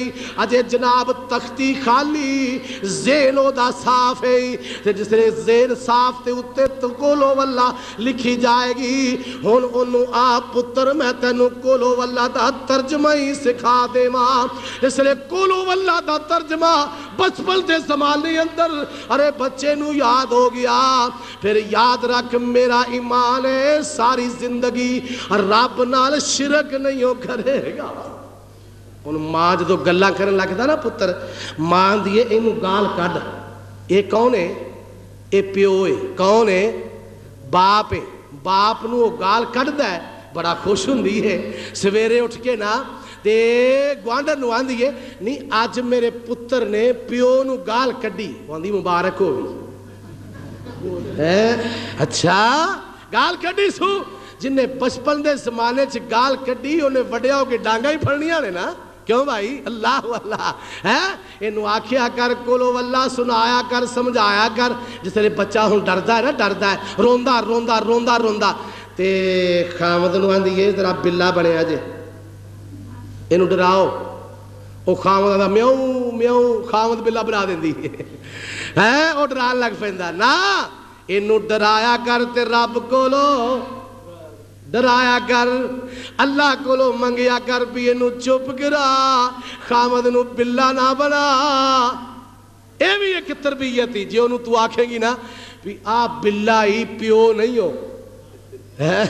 اجے جناب تختی خالی زینو دا صاف ہے۔ جس نے زین صاف تے اتے تو کولو واللہ لکھی جائے گی۔ ان انو آپ پتر میں تینو کولو واللہ دا ترجمہ ہی سکھا دے دیواں اس لیے کولو واللہ دا ترجمہ بچپن دے زمانے اندر۔ ارے بچے نو یاد ہو گیا۔ پھر یاد رکھ، میرا ایمان ہے، ساری زندگی رب نال شرک نہیں ہو، کرے گا۔ ان ماں جدو گلہ کرنے لگتا نا پتر، ماں دیئے انو گال کڑ اے کون ہے؟ یہ پیو ہے۔ کون ہے؟ باپ ہے۔ باپ نو گال کڈ ہے۔ بڑا خوش ہوں ہے۔ سویرے اٹھ کے نا ਤੇ ਗਵਾਂਢਣ ਨੂੰ ਆਂਦੀ ਏ ਨਹੀਂ ਅੱਜ ਮੇਰੇ ਪੁੱਤਰ ਨੇ ਪਿਓ ਨੂੰ ਗਾਲ ਕੱਢੀ ਆਂਦੀ ਮੁਬਾਰਕ ਹੋਵੇ ਹੈ ਅੱਛਾ ਗਾਲ ਕੱਢੀ ਸੂ ਜਿੰਨੇ ਬਚਪਨ ਦੇ ਜ਼ਮਾਨੇ 'ਚ ਗਾਲ ਕੱਢੀ ਉਹਨੇ ਵੱਡਿਆ ਹੋ ਕੇ ਡਾਂਗਾ ਹੀ ਫੜਨੀਆਂ ਨੇ ਨਾ کیوں بھائی؟ اللہ اللہ۔ ہے؟ یہ آخیا کر، کولو اللہ سنایا کر، سمجھایا کر۔ جس طرح بچہ ہوں ڈردا ہے نا، ڈردا ہے۔ روندا روندا روندا روندا۔ تے خامد نو آدھی ذرا بلا بنیا جے۔ ਇਹਨੂੰ ਡਰਾਓ ਉਹ ਖਾਮਦ ਦਾ ਮਿਉ ਮਿਉ ਖਾਮਦ ਬਿੱਲਾ ਬਣਾ ਦਿੰਦੀ ਹੈ ਉਹ ਡਰਾਉਣ ਲੱਗ ਪੈਂਦਾ ਨਾ ਇਹਨੂੰ ਡਰਾਇਆ ਕਰ ਤੇ ਰੱਬ ਕੋਲੋਂ ਡਰਾਇਆ ਕਰ ਅੱਲਾਹ ਕੋਲੋਂ ਮੰਗਿਆ ਕਰ ਵੀ ਇਹਨੂੰ ਚੁੱਪ ਕਰਾ ਖਾਮਦ ਨੂੰ ਬਿੱਲਾ ਨਾ ਬਣਾ ਇਹ ਵੀ ਇੱਕ ਤਰਬੀਅਤ ਹੀ ਜੇ ਉਹਨੂੰ ਤੂੰ ਆਖੇਂਗੀ ਨਾ ਵੀ ਆ ਬਿੱਲਾ ਹੀ ਪਿਓ ਨਹੀਂ ਹੋ ਹੈ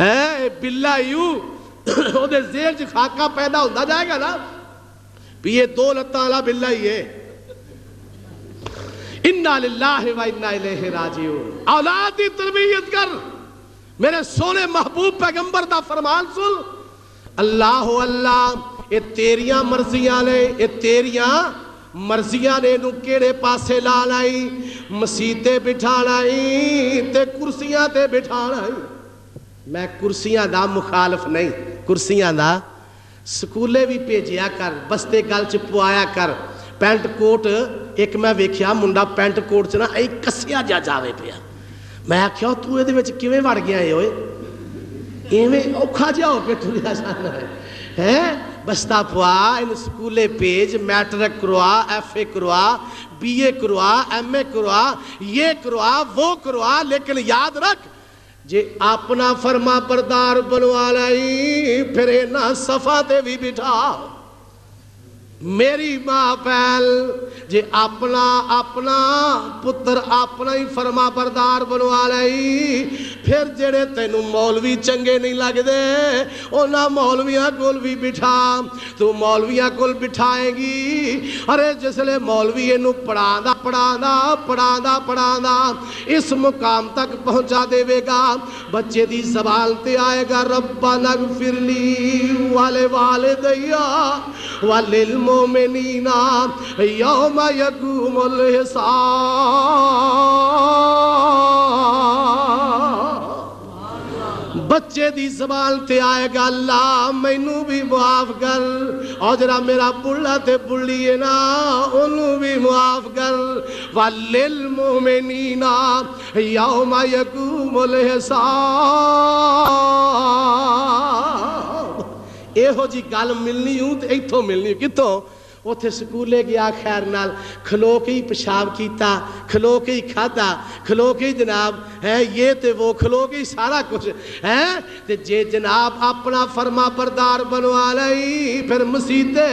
ਹੈ ਬਿੱਲਾ ਯੂ وہ ذہن چ جی خاکہ پیدا ہوتا جائے گا نا، بھی یہ دو لتا اللہ بلا ہی ہے۔ انا للہ و انا الیہ راجعون تربیت کر۔ میرے سونے محبوب پیغمبر دا فرمان سن۔ اللہ اللہ، اے تیریاں مرضیاں نے، اے تیریاں مرضیاں نے نو پاسے لا لائی مسیح تے بٹھا لائی کرسیاں تے میں کرسیاں دا مخالف نہیں، کرسیاں دا سکولے بھی بھیجیا کر، بستے گل چ پوایا کر۔ پینٹ کوٹ، ایک میں ویکھیا منڈا پینٹ کوٹ چ نا اے کسیا جا جاوے پیا۔ میں آخیا تو یہ کیویں وڑ گیا اے اوکھا جا ہو کے تریا جانا ہے۔ بستہ پوا ان سکولے پیج، میٹرک کروا، ایف اے کروا، بی اے کروا، ایم اے کروا، یہ کروا، وہ کروا، لیکن یاد رکھ۔ جے اپنا فرما بردار بنوا لائی پھر نہ صفا تے بھی بٹھا۔ میری ماں پہل جے اپنا اپنا پتر اپنا ہی فرما بردار بنوا لئی۔ پھر جڑے تینو مولوی چنگے نہیں لگ دے اونا مولویاں کل بھی بٹھا۔ تو مولویاں کل بٹھائیں گی۔ ارے جسلے مولوی انو پڑھا دا پڑھا دا اس مقام تک پہنچا دے بے گا۔ بچے دی سوال تے آئے گا ربا نگفر لی والے والدیا واللم المومنین یوم یقوم الحساب. بچے دی زبان تے آئے گا، اللہ مینوں بھی معاف کر۔ اور جرا میرا بڑھا تے بڑھی نا انہوں بھی معاف کر۔ وَلِلْمُؤْمِنِينَ یوم يَقُومُ الحساب. ਇਹੋ ਜੀ ਗੱਲ ਮਿਲਣੀ ਹੂੰ ਤੇ ਇੱਥੋਂ ਮਿਲਣੀ ਕਿੱਥੋਂ ਉੱਥੇ ਸਕੂਲੇ ਗਿਆ ਖੈਰ ਨਾਲ ਖਲੋ ਕੇ ਹੀ ਪਿਸ਼ਾਬ ਕੀਤਾ ਖਲੋ ਕੇ ਹੀ ਖਾਦਾ ਖਲੋ ਕੇ ਹੀ ਜਨਾਬ ਹੈ ਇਹ ਤੇ ਉਹ ਖਲੋ ਕੇ ਹੀ ਸਾਰਾ ਕੁਝ ਹੈ ਤੇ ਜੇ ਜਨਾਬ ਆਪਣਾ ਫਰਮਾ ਬਰਦਾਰ ਬਣਵਾ ਲਈ ਫਿਰ ਮਸੀਤੇ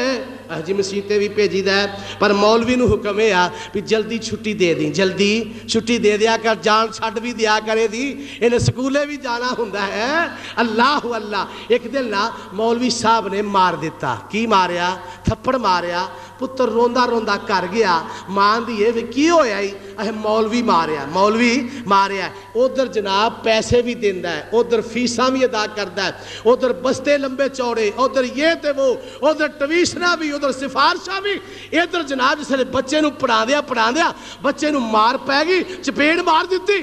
ਜੀ ਮਸੀਤੇ ਵੀ ਭੇਜੀਦਾ ਪਰ ਮੌਲਵੀ ਨੂੰ ਹੁਕਮ ਇਹ ਆ ਵੀ ਜਲਦੀ ਛੁੱਟੀ ਦੇ ਦੀ ਜਲਦੀ ਛੁੱਟੀ ਦੇ ਦਿਆ ਕਰ ਜਾਨ ਛੱਡ ਵੀ ਦਿਆ ਕਰੇ ਦੀ ਇਹਨੇ ਸਕੂਲੇ ਵੀ ਜਾਣਾ ਹੁੰਦਾ ਹੈ ਅੱਲਾਹੁ ਅੱਲਾ ਇੱਕ ਦਿਨ ਨਾ ਮੌਲਵੀ ਸਾਹਿਬ ਨੇ ਮਾਰ ਦਿੱਤਾ ਕੀ ਮਾਰਿਆ ਥੱਪੜ ਮਾਰਿਆ پتر روندہ روندہ کر گیا مان وہ کی ہویا ہی ہوا مولوی ماریا ہے مولوی ماریا ہے ادھر جناب پیسے بھی دیا ہے ادھر فیسہ بھی ادا کرتا ہے ادھر بستے لمبے چوڑے ادھر یہ ادھر ٹویشنا بھی ادھر سفارشا بھی ادھر جناب جسے بچے نو پڑھا دیا پڑھا دیا بچے نو مار پہ گی چپیڑ مار دیتی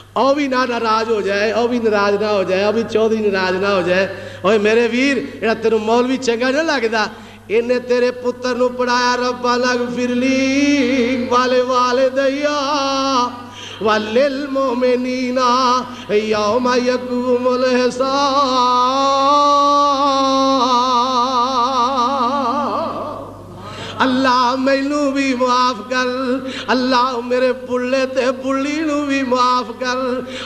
او بھی نہ ناراض ہو جائے، او بھی ناراض نہ ہو جائے، او بھی چودھری ناراض نہ ہو جائے۔ اوے میرے ویر، جڑا تینو مولوی چنگا نہ لگدا انہیں تیرے پتر نو پڑھایا ربا لگ فرلی والے والدیا۔ وللمؤمنین یوم یقوم الحساب۔ اللہ مینو بھی معاف کر، اللہ میرے بڑھے تے بڑھی نو بھی معاف کر۔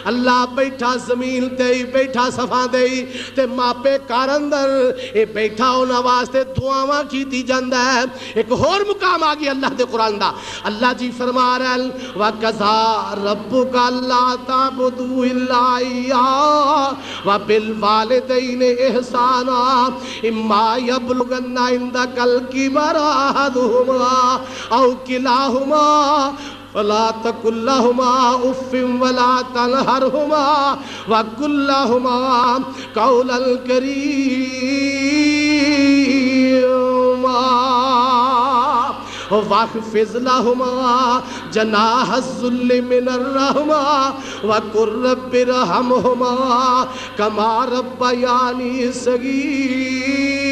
اللہ بیٹھا زمین تے ہی بیٹھا صفا دے ہی تے ماپے کار اندر۔ اے بیٹھا ہونا واسطے دعاواں کیتی جاندا ہے۔ ایک اور مقام آ گیا اللہ دے قرآن دا۔ اللہ جی فرما رہے ہیں وَقَضَى رَبُّكَ أَلَّا تَعْبُدُوا إِلَّا إِيَّاهُ وَبِالْوَالِدَيْنِ إِحْسَانًا۔ إِمَّا يَبْلُغَنَّ عِندَكَ الْكِبَرَ أَحَدُهُمَا أَوْ كِلَاهُمَا فلا تقل لهما اف ولا تنهرهما وقل لهما قولا كريما واخفض لهما جناح الذل من الرحمة وقل رب ارحمهما كما ربياني صغيرا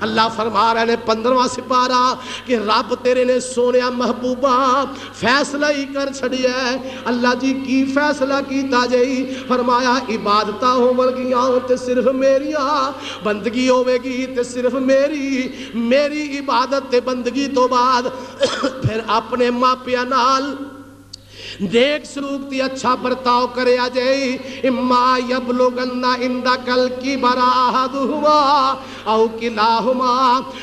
اللہ فرما رہے نے پندرواں سپارہ کہ رب تیرے نے سونیا محبوبہ فیصلہ ہی کر چھڑیا ہے۔ اللہ جی کی فیصلہ کیتا جئی؟ فرمایا عبادتہ ہو گیاں تے صرف میریاں، بندگی ہوے گی تے صرف میری میری عبادت تے بندگی تو بعد پھر اپنے ماپیاں نال دیکھ سلوک تی اچھا برتاؤ کرے آجائی اما یبلغنہ اندہ کل کی براہد ہوا او کلاہما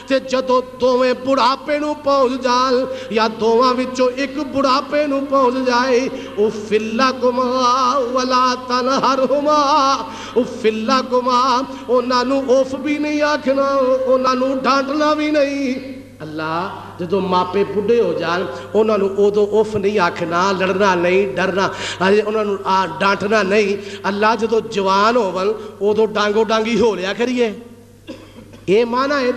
تے جدو دوویں بڑھاپے نو پہنچ جال یا دوواں وچو ایک بڑھاپے نو پہنچ جائے افلہ کما ولا تنہرہما افلہ کما اونا نو اوف بھی نہیں آکھنا اونا نو ڈانٹنا بھی نہیں۔ اللہ، جدو ماپے بڈھے ہو جان انہوں نے ادو اف نہیں آکھنا، لڑنا نہیں، ڈرنا ہاں جی، انہوں نے ڈانٹنا نہیں۔ اللہ جدو جوان ہو ادو ڈانگو ڈانگی ہو لیا کریے۔ یہ مانا یہ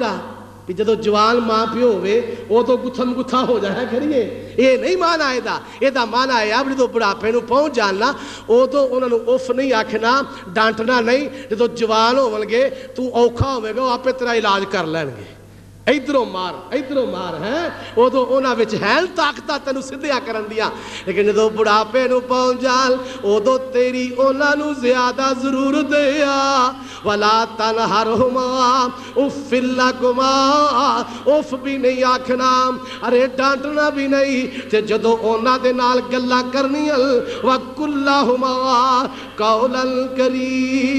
کہ جدو جوان ماں پیو ہوئے ادو گتھم گتھا ہو جایا کریے۔ یہ نہیں مانا یہ یہ مانا ہے اب جدو بڑھاپے پہنچ جاننا ادو انہوں نے اف نہیں آکھنا، ڈانٹنا نہیں۔ جدو جوان ہو گے، تو اوکھا ہوئے گا آپ تیرا علاج کر لین گے۔ ادھروں مار ادھروں مار ہے ادو انہوں نے ہے طاقت تینوں سدھیا کرن دیا لیکن جدو بڑھاپے نو پہنچ جال ادو تیری انہوں نے زیادہ ضرورت دیا۔ ولا تنہرہما اف لکما اف بھی نہیں آکھنا۔ ارے ڈانٹنا بھی نہیں، تے جدو انہوں دے نال گلا کرنی وَقُلْ لَهُمَا قَوْلًا کَرِيمًا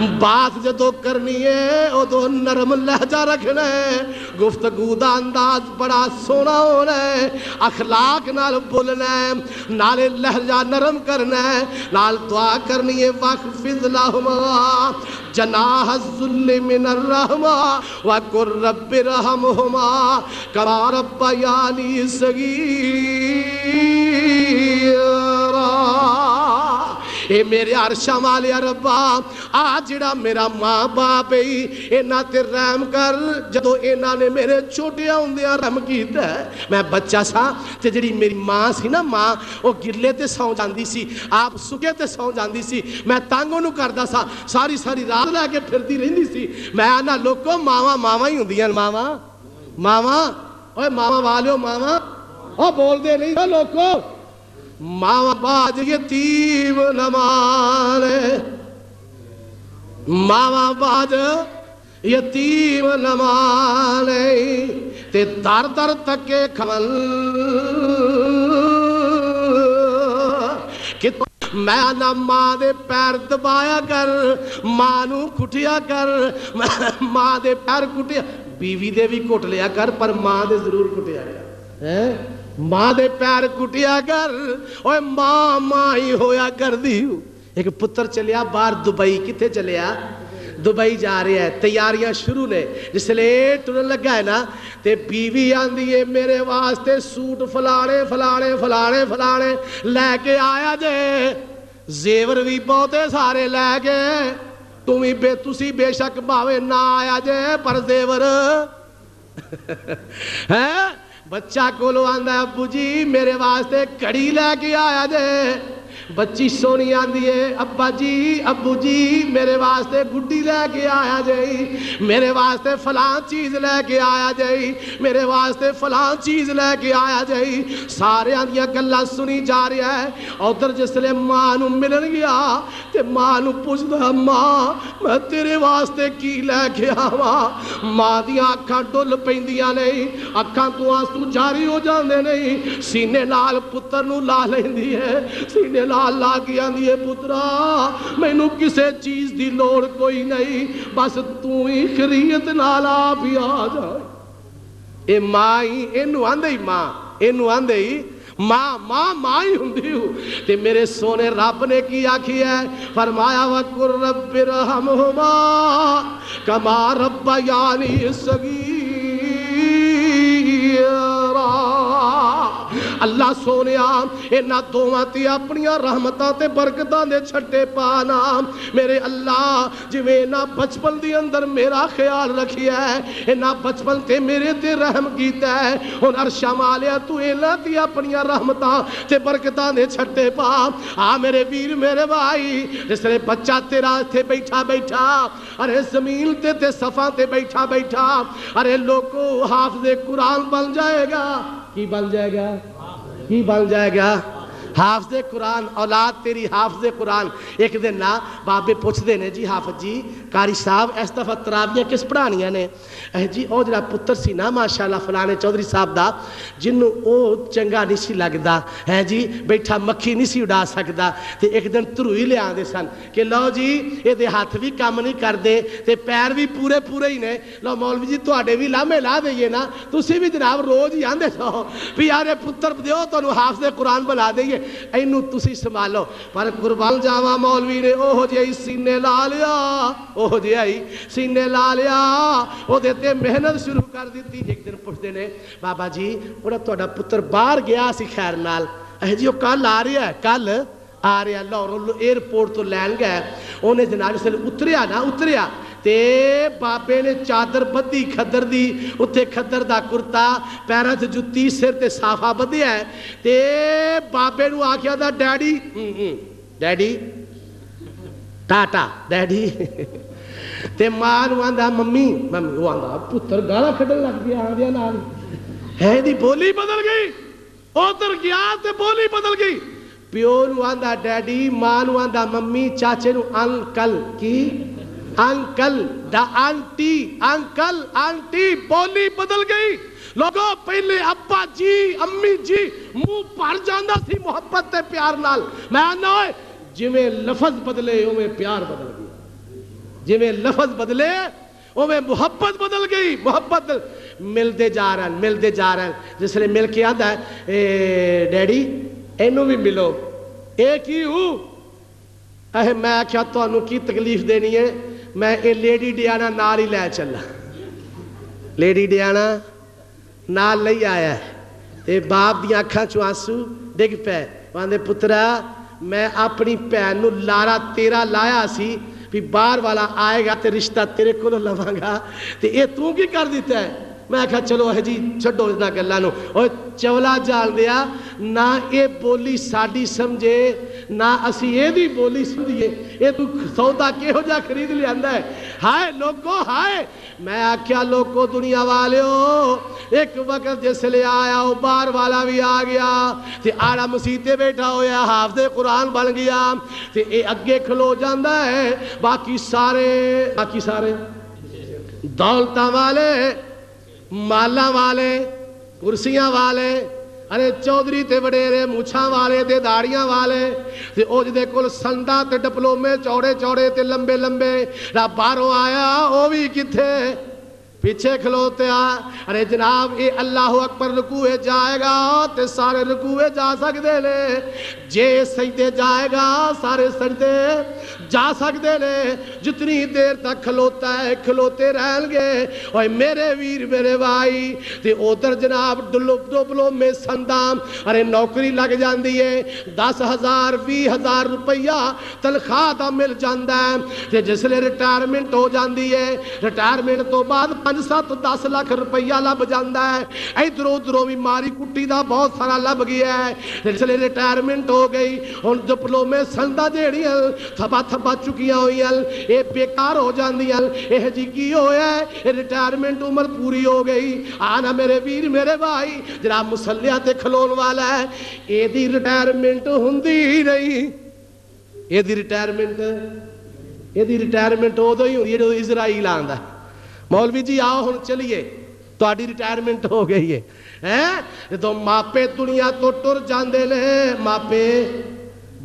بات جدو کرنی ہے، ادو نرم لہجہ رکھنا ہے۔ گفتگو دا انداز بڑا سونا ہونا ہے۔ اخلاق نال بولنا ہے، نالے لہجہ نرم کرنا ہے۔ نال دعا کرنی ہے وَقْفِضْ لَهُمَا جناح الذل من الرحمہ، وَقُرْ رَبِّ رَحَمْهُمَا كَمَا رَبَّيَانِي صغيرا اے میرے عرشاں والے ربا آ جڑا میرا ماں باپ ہے اینا تے رحم کر جدو اینا نے میرے چھوٹے ہوندیاں رحم کیتا ہے، میں بچہ سا تے جڑی میری ماں سی نا ماں، او گرلے تے سو جاندی سی، آپ سکے تے سو جاندی سی، میں تانگوں نو کردا سا ساری ساری رات لے کے پھردی رہندی سی، میں آنا لوکو، ماواں ماواں ہی ہوندیاں ماواں ماواں اوے ماواں والیو ماواں، او بول دے نہیں، او لوکو ماں باج یتیم نمانے ماں باج یتیم نمانے تے در در تکے کھمل۔ کہ میں نہ ماں دے پیر دبایا کر، ماں نو کٹیا کر۔ ماں دے پیر کٹیا بیوی دے بھی کٹ لیا کر، پر ماں دے ضرور کٹیا کر ماں دے پیر کٹیا کر اوے ماں ماں ہی ہویا کر دیو ایک پتر چلیا باہر دبئی کتے چلیا؟ دبئی جا رہا ہے، تیاریاں شروع نے۔ جس لیے ٹرن لگا ہے نا، تے بیوی آندھی ہے، میرے واسطے سوٹ فلانے فلانے فلانے فلانے لے کے آیا جے۔ زیور بھی بہتے سارے لے کے۔ تمہیں بے، تسی بے شک باوے نہ آیا جے پر زیور۔ ہیں؟ بچہ کولو آندا ہے ابو جی میرے واسطے کڑی لے کے آیا جے بچی سونی آندی ہے، ابا جی ابو جی میرے واسطے گڈی لے کے آیا جائی، میرے واسطے فلاں چیز لے کے آیا جائی، میرے واسطے فلاں چیز لے کے آیا جائی۔ سارے آندیاں گلا سنی جا رہا ہے، ادھر جس لے ماں ملن گیا تے ماں نو پوچھدا ماں، میں تیرے واسطے کی لے کے آواں؟ ماں دیاں اکھاں ڈل پیندیاں نہیں اکھاں تو آنسو جاری ہو جاندے نہیں۔ سینے نال پتر نو لا لیندی ہے، سینے نال لا کے آندی ہے پترا مینوں کسے چیز دی لوڑ کوئی نہیں، بس تو ہی خریت نال آ بھی آ جائے۔ اے ماں ہی اینو آندے ہی ماں، اینو آندے ہی ماں ماں ماں ہی ہوندی ہوں تے میرے سونے رب نے کی آکھی ہے؟ فرمایا وَقُرْ رَبِّ رَحَمْهُمَا كَمَا رَبَّيَانِي صغيرا اللہ سونیا انہاں دوواں تے اپنیاں رحمتاں تے برکتاں دے چھٹے پانا میرے اللہ، جویں نہ بچپن دی اندر میرا خیال رکھیا ہے انہاں بچپن تے میرے تے رحم کیتا ہے۔ ہن عرش مالیا، تو انہاں تے اپنیاں رحمتاں تے برکتاں دے چھٹے پا۔ آ میرے ویر، میرے بھائی، جس نے بچہ تیرا تھے بیٹھا بیٹھا، ارے زمین تے تے صفاں تے بیٹھا بیٹھا، ارے لوگو حافظ قرآن بن جائے گا۔ کی بن جائے گا؟ کی بن جائے گا۔ حافظ قرآن، اولاد تیری حافظ قرآن۔ ایک دن نا بابے پوچھ دے نے جی حافظ جی کاری صاحب اس دفعہ تراویاں کس پڑھانیاں نے؟ اے جی او جڑا پتر سی نا، ماشاءاللہ فلانے چودھری صاحب دا، جنوں او چنگا نہیں سی لگدا۔ ہے جی بیٹھا مکھی نہیں سی اڑا سکدا۔ تے ایک دن تروئی لے آندے سن کہ، لو جی اے دے ہاتھ بھی کام نہیں کردے، تے پیر بھی پورے پورے ہی نے۔ لو مولوی جی تواڈے بھی لامے لا دئیے نا، تسی بھی جناب روز ہی آندے سو۔ بھی یار پتر دیو، تانوں حافظ قرآن بنا دئیے۔ اینو تسی سنبھالو۔ پر قربان جاوا مولوی نے اوہ جی سینے لا لیا اوہ جی سینے لا لیا۔ او دیتے محنت شروع کر دیتی ایک دن پوچھتے نے، بابا جی اوڑا تہاڈا پتر باہر گیا سی خیر نال۔ اے جی او کل آ رہا ہے کل آ رہا لاہور ایئرپورٹ تو لین گئے۔ انہیں جناب جس اتریا نا، اتریا۔ تے بابے نے چادر بدھی، کھدر دی۔ اتھے کھدر دا کرتا پیرہ تے جتی، سر تے صافہ بدھیا ہے۔ تے بابے نو آکھیا دا، ڈیڈی ڈیڈی ٹاٹا، ڈیڈی تے ماں نو آندا، ممی ممی، وہ آندا، پتر گالا کھڈن لگ گیا آندیا نال ہے، دی بولی بدل گئی۔ ادھر گیا تے بولی بدل گئی۔ پیو نو آندا ڈیڈی ماں نو آندا ممی چاچے نو انکل کی انکل دا آنٹی انکل آنٹی بولی بدل گئی لوگو پہلے ابا جی امی جی منہ پر جاندہ سی محبت تے پیار نال میں آنا ہوئے جویں لفظ بدلے اویں پیار بدل گیا جویں لفظ بدلے اویں محبت بدل گئی محبت ملتے جا رہے ہیں ملتے جا رہے ہیں جس نے مل کے آتا ہے ڈیڈی اینو بھی ملو اے کی ہوں اے میں کیا تو انو کی تکلیف دینی ہے میں اے لیڈی ڈیانا نال ہی لے چلا لیڈی ڈیانا نال لئی آیا ہے تے باپ دی اکھاں چوں آنسو ڈگ پے واندے پترا میں اپنی بھن نو لارا تیرا لایا سی بھی باہر والا آئے گا تے رشتہ تیرے کو لواں گا تے اے تو کی کر دیتا ہے میں کہا چلو ہے جی چھڑو اس نہ نہ اے بولی ساڑی سمجھے، نہ اسی اے دی بولی سمجھے۔ اے تو سودا کے ہو جا خرید لیا ہے؟ ہائے لوگو ہائے! میں آکھیا لوگو دنیا والے ہو ایک وقت جس لے آیا ہو بار والا بھی آ گیا، تے آڑا مسیتے بیٹھا ہویا، حافظ قرآن بن گیا، تے اے اگے کھلو جاندہ ہے۔ باقی سارے باقی سارے دولتہ والے مالا والے، کرسیاں والے ارے چودھری تے وڈیرے مچھاں والے تے داڑیاں والے تے او جدے کول سنڈا تے ڈپلومے چوڑے چوڑے تے لمبے لمبے را باہروں آیا او بھی کتھے پیچھے کھلوتے آ ارے جناب اے اللہ اکبر رکوے جائے گا تے سارے رکوے جا سکتے لے جے سجدے جائے گا سارے سجدے ਜਾ ਸਕਦੇ ਨੇ ਜਿਤਨੀ ਦੇਰ ਤੱਕ ਖਲੋਤਾ ਹੈ ਖਲੋਤੇ ਰਹਿਣਗੇ ਓਏ ਮੇਰੇ ਵੀਰ ਮੇਰੇ ਭਾਈ ਤੇ ਉਧਰ ਜਨਾਬ ਡਿਪਲੋਮੇ ਸੰਦਾਮ ਅਰੇ ਨੌਕਰੀ ਲੱਗ ਜਾਂਦੀ ਏ 10000 20000 ਰੁਪਈਆ ਤਨਖਾਹ ਦਾ ਮਿਲ ਜਾਂਦਾ ਹੈ ਤੇ ਜਿਸਲੇ ਰਿਟਾਇਰਮੈਂਟ ਹੋ ਜਾਂਦੀ ਏ ਰਿਟਾਇਰਮੈਂਟ ਤੋਂ ਬਾਅਦ 5 7 10 ਲੱਖ ਰੁਪਈਆ ਲੱਭ ਜਾਂਦਾ ਹੈ ਇਧਰੋਂ ਉਧਰੋਂ ਵੀ ਮਾਰੀ ਕੁੱਟੀ ਦਾ ਬਹੁਤ ਸਾਰਾ ਲੱਭ ਗਿਆ ਹੈ ਤੇ ਜਿਸਲੇ ਰਿਟਾਇਰਮੈਂਟ ਹੋ ਗਈ ਹੁਣ ਡਿਪਲੋਮੇ ਸੰਦਾ ਜਿਹੜੀਆਂ ਥਪਾ بچ چکی ہوئی ریٹائرمنٹ ادو ہی ہوئیے تاریخ رٹائرمینٹ ہو گئی ہے۔ جاپے دنیا تو تر جانے ماپے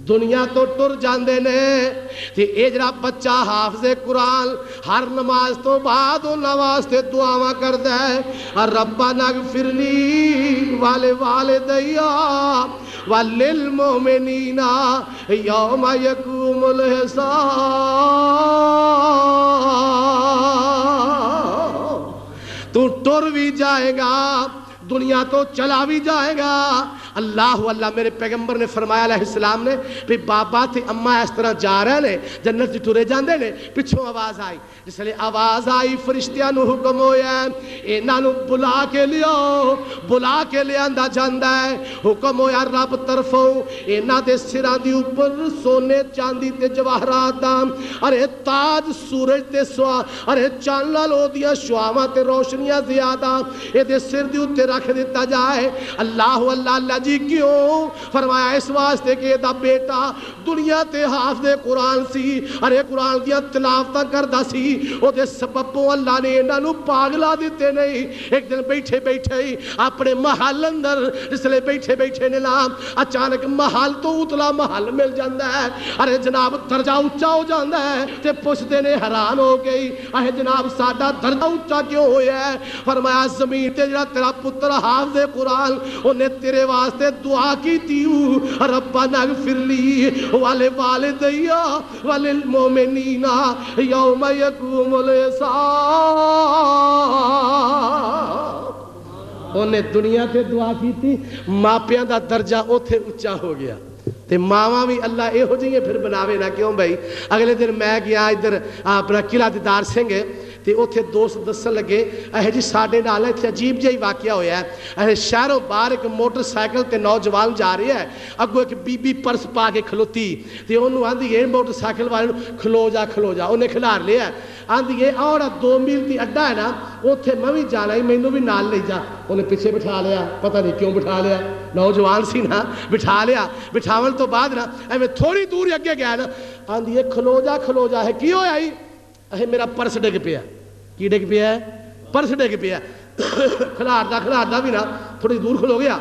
دنیا تو ٹر جاندے نے۔ تے اے جڑا بچہ حافظ قرآن ہر نماز تو بعد انہاں واسطے دعاواں کردا ہے۔ اور رب نغفر لی والے والے والدیا وللمؤمنین یوم یقوم الحساب۔ تو ٹر بھی جائے گا، دنیا تو چلا بھی جائے گا۔ اللہ اللہ میرے پیغمبر نے فرمایا علیہ السلام نے، بھی بابا تھی اممہ اس طرح جا رہے ہیں جنت جی ٹرے جاندے نے، پچھوں آواز آئی۔ جس لیے آواز آئی، فرشتیاں نو حکم ہویا ہے اینا نو بلا کے لیاو بلا کے لیا آندا جاندہ ہے۔ حکم ہویا رب طرف ہو اینا دے سران دی اوپر، سونے چاندی تے جواہرہ دام ارے تاج سورج تے سوا، ارے چاندہ لو دیا شواما تے روشنیاں زیادہ۔ اے دے سر دیو تے رکھ دیتا جائے۔ اللہ اللہ اللہ جی کیوں؟ فرمایا اس واسطے کے دا بیٹا دنیا تے حافظ قرآن سی۔ ارے قرآن دیا تلافتہ کردہ سی۔ او وہ سببوں اللہ نے انہوں نو پاگلا دیتے نہیں ایک دن بیٹھے بیٹھے ہی اپنے محل اندر اس لیے بیٹھے بیٹھے نے نام اچانک محل تو اتلا محل مل جاندہ ہے ارے جناب درجہ اچھا ہو جاندہ ہے تے پوچھتے نے حران ہو گئی اے جناب ساڈا درجہ اچھا کیوں ہویا ہے فرمایا زمین تے جڑا تیرا پتر حافظ قرآن انہیں تیرے واسطے دعا کی تیو ربا نغفر لی والے والدیا والے المومنین یوم یک انہیں دنیا تے دعا کی تھی ماپیاں دا درجہ اوتھے اچا ہو گیا۔ تے ماواں بھی اللہ اے ہو جائیے پھر بناوے نہ کیوں بھائی؟ اگلے دن میں گیا ادھر اپنا قلعہ دیدار سنگھ تو اتنے دوست دسن لگے ایڈے نا عجیب جہی واقعہ ہوا ہے اہم شہروں باہر ایک موٹر سائیکل پہ نوجوان جا رہے ہیں اگو ایک بیبی پرس پا کے کلوتی تو انہوں آندھیے موٹر سائیکل والے خلو جا کلو جا کلار لیا آدھیے آ دو میل کی اڈا ہے نا اُتے میں بھی جانا میموں بھی نال جا انہیں پیچھے بٹھا لیا پتا نہیں کیوں بٹھا لیا نوجوان سا بٹھا لیا بٹھا تو بعد نا ایوڑی دور اگیں گیا نا آدھیے کلو جا کلو جا کی ہوئی ਇਹ ਮੇਰਾ ਪਰਸ ਡਿੱਗ ਪਿਆ ਕੀ ਡਿੱਗ ਪਿਆ ਪਰਸ ਡਿੱਗ ਪਿਆ ਖਿਲਾਰਦਾ ਖਿਲਾਰਦਾ ਵੀ ਨਾ ਥੋੜੀ ਦੂਰ ਖਲੋ ਗਿਆ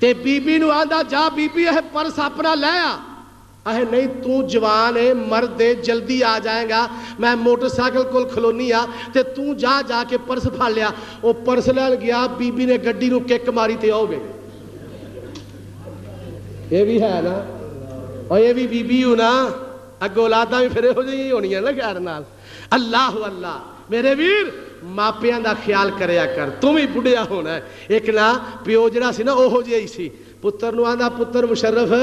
ਤੇ ਬੀਬੀ ਨੂੰ ਆਂਦਾ ਜਾ ਬੀਬੀ ਇਹ ਪਰਸ ਆਪਣਾ ਲੈ ਆ ਅਹੇ ਨਹੀਂ ਤੂੰ ਜਵਾਨ ਏ ਮਰਦ ਏ ਜਲਦੀ ਆ ਜਾਏਗਾ ਮੈਂ ਮੋਟਰਸਾਈਕਲ ਕੋਲ ਖਲੋਨੀ ਆ ਤੇ ਤੂੰ ਜਾ ਜਾ ਕੇ ਪਰਸ ਫੜ ਲਿਆ ਉਹ ਪਰਸ ਲੈਣ ਗਿਆ ਬੀਬੀ ਨੇ ਗੱਡੀ ਨੂੰ ਕਿੱਕ ਮਾਰੀ ਤੇ ਆਉ ਗਏ ਇਹ ਵੀ ਹੈ ਨਾ ਓ ਇਹ اگو اولاداں بھی پھر ہو جی ہونی نا خیال نال۔ اللہ اللہ میرے ویر، ماپیاں دا خیال کریا کر تم ہی بڑھیا ہونا ہے۔ ایک نا پیو جڑا سی نا، اوہو جے ہی سی۔ پتر نو آندا، پتر مشرف۔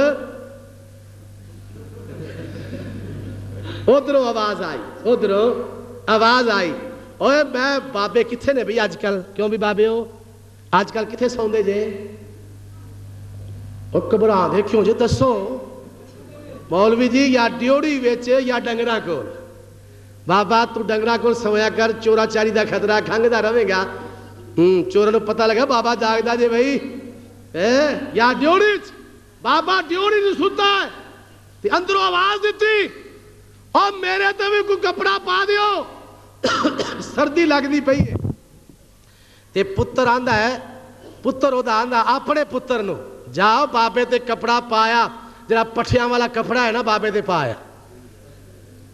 ادھروں آواز آئی ادھروں آواز آئی۔ اوے میں بابے کتھے نے بھئی آج کل کیوں بھی بابے ہو آج کل کتھے سوندے جے؟ او کبرا دے کیوں جے دسو مولوی جی یا ڈیوڑی ویچے یا ڈنگرا کول بابا تو ڈنگرا کول سویا کر چورا چاری دا خطرہ کھنگدا رہے گا چورا نو پتہ لگا بابا جاگ دا جے بھائی یا ڈیوڑی چھ بابا ڈیوڑی نو ستا ہے تی اندروں آواز دیتی او میرے تو بھی کوئی کپڑا پا دیو سردی لگ دی پئی ہے تی پتر آندا ہے پتر او دا آندا اپنے پتر نو جاؤ بابے تے کپڑا پایا ਤੇ ਕਪੜਾ ਪਾਇਆ ਜਿਹੜਾ ਪੱਠਿਆਂ ਵਾਲਾ ਕਪੜਾ ਹੈ ਨਾ ਬਾਬੇ ਤੇ ਪਾਇਆ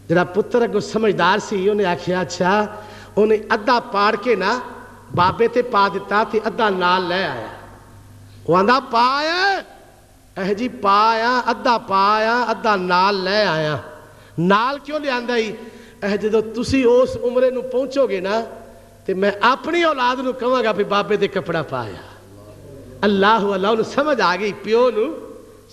ਜਿਹੜਾ ਪੁੱਤਰ ਅੱਗੋਂ ਸਮਝਦਾਰ ਸੀ ਉਹਨੇ ਆਖਿਆ ਅੱਛਾ ਉਹਨੇ ਅੱਧਾ ਪਾੜ ਕੇ ਨਾ ਬਾਬੇ ਤੇ ਪਾ ਦਿੱਤਾ ਤੇ ਅੱਧਾ ਨਾਲ ਲੈ ਆਇਆ ਉਹ ਆਂਦਾ ਪਾਇਆ ਇਹ ਜੀ ਪਾਇਆ ਅੱਧਾ ਪਾਇਆ ਅੱਧਾ ਨਾਲ ਲੈ ਆਇਆ ਨਾਲ ਕਿਉਂ ਲਿਆਂਦਾ ਹੀ ਇਹ ਜਦੋਂ ਤੁਸੀਂ ਉਸ ਉਮਰੇ ਨੂੰ ਪਹੁੰਚੋਗੇ ਨਾ ਤੇ ਮੈਂ ਆਪਣੀ ਔਲਾਦ ਨੂੰ ਕਹਾਂਗਾ ਵੀ ਬਾਬੇ ਦੇ ਕੱਪੜਾ ਪਾਇਆ ਅੱਲਾਹੁ ਅੱਲਾਹ ਨੂੰ ਸਮਝ ਆ ਗਈ ਪਿਓ ਨੂੰ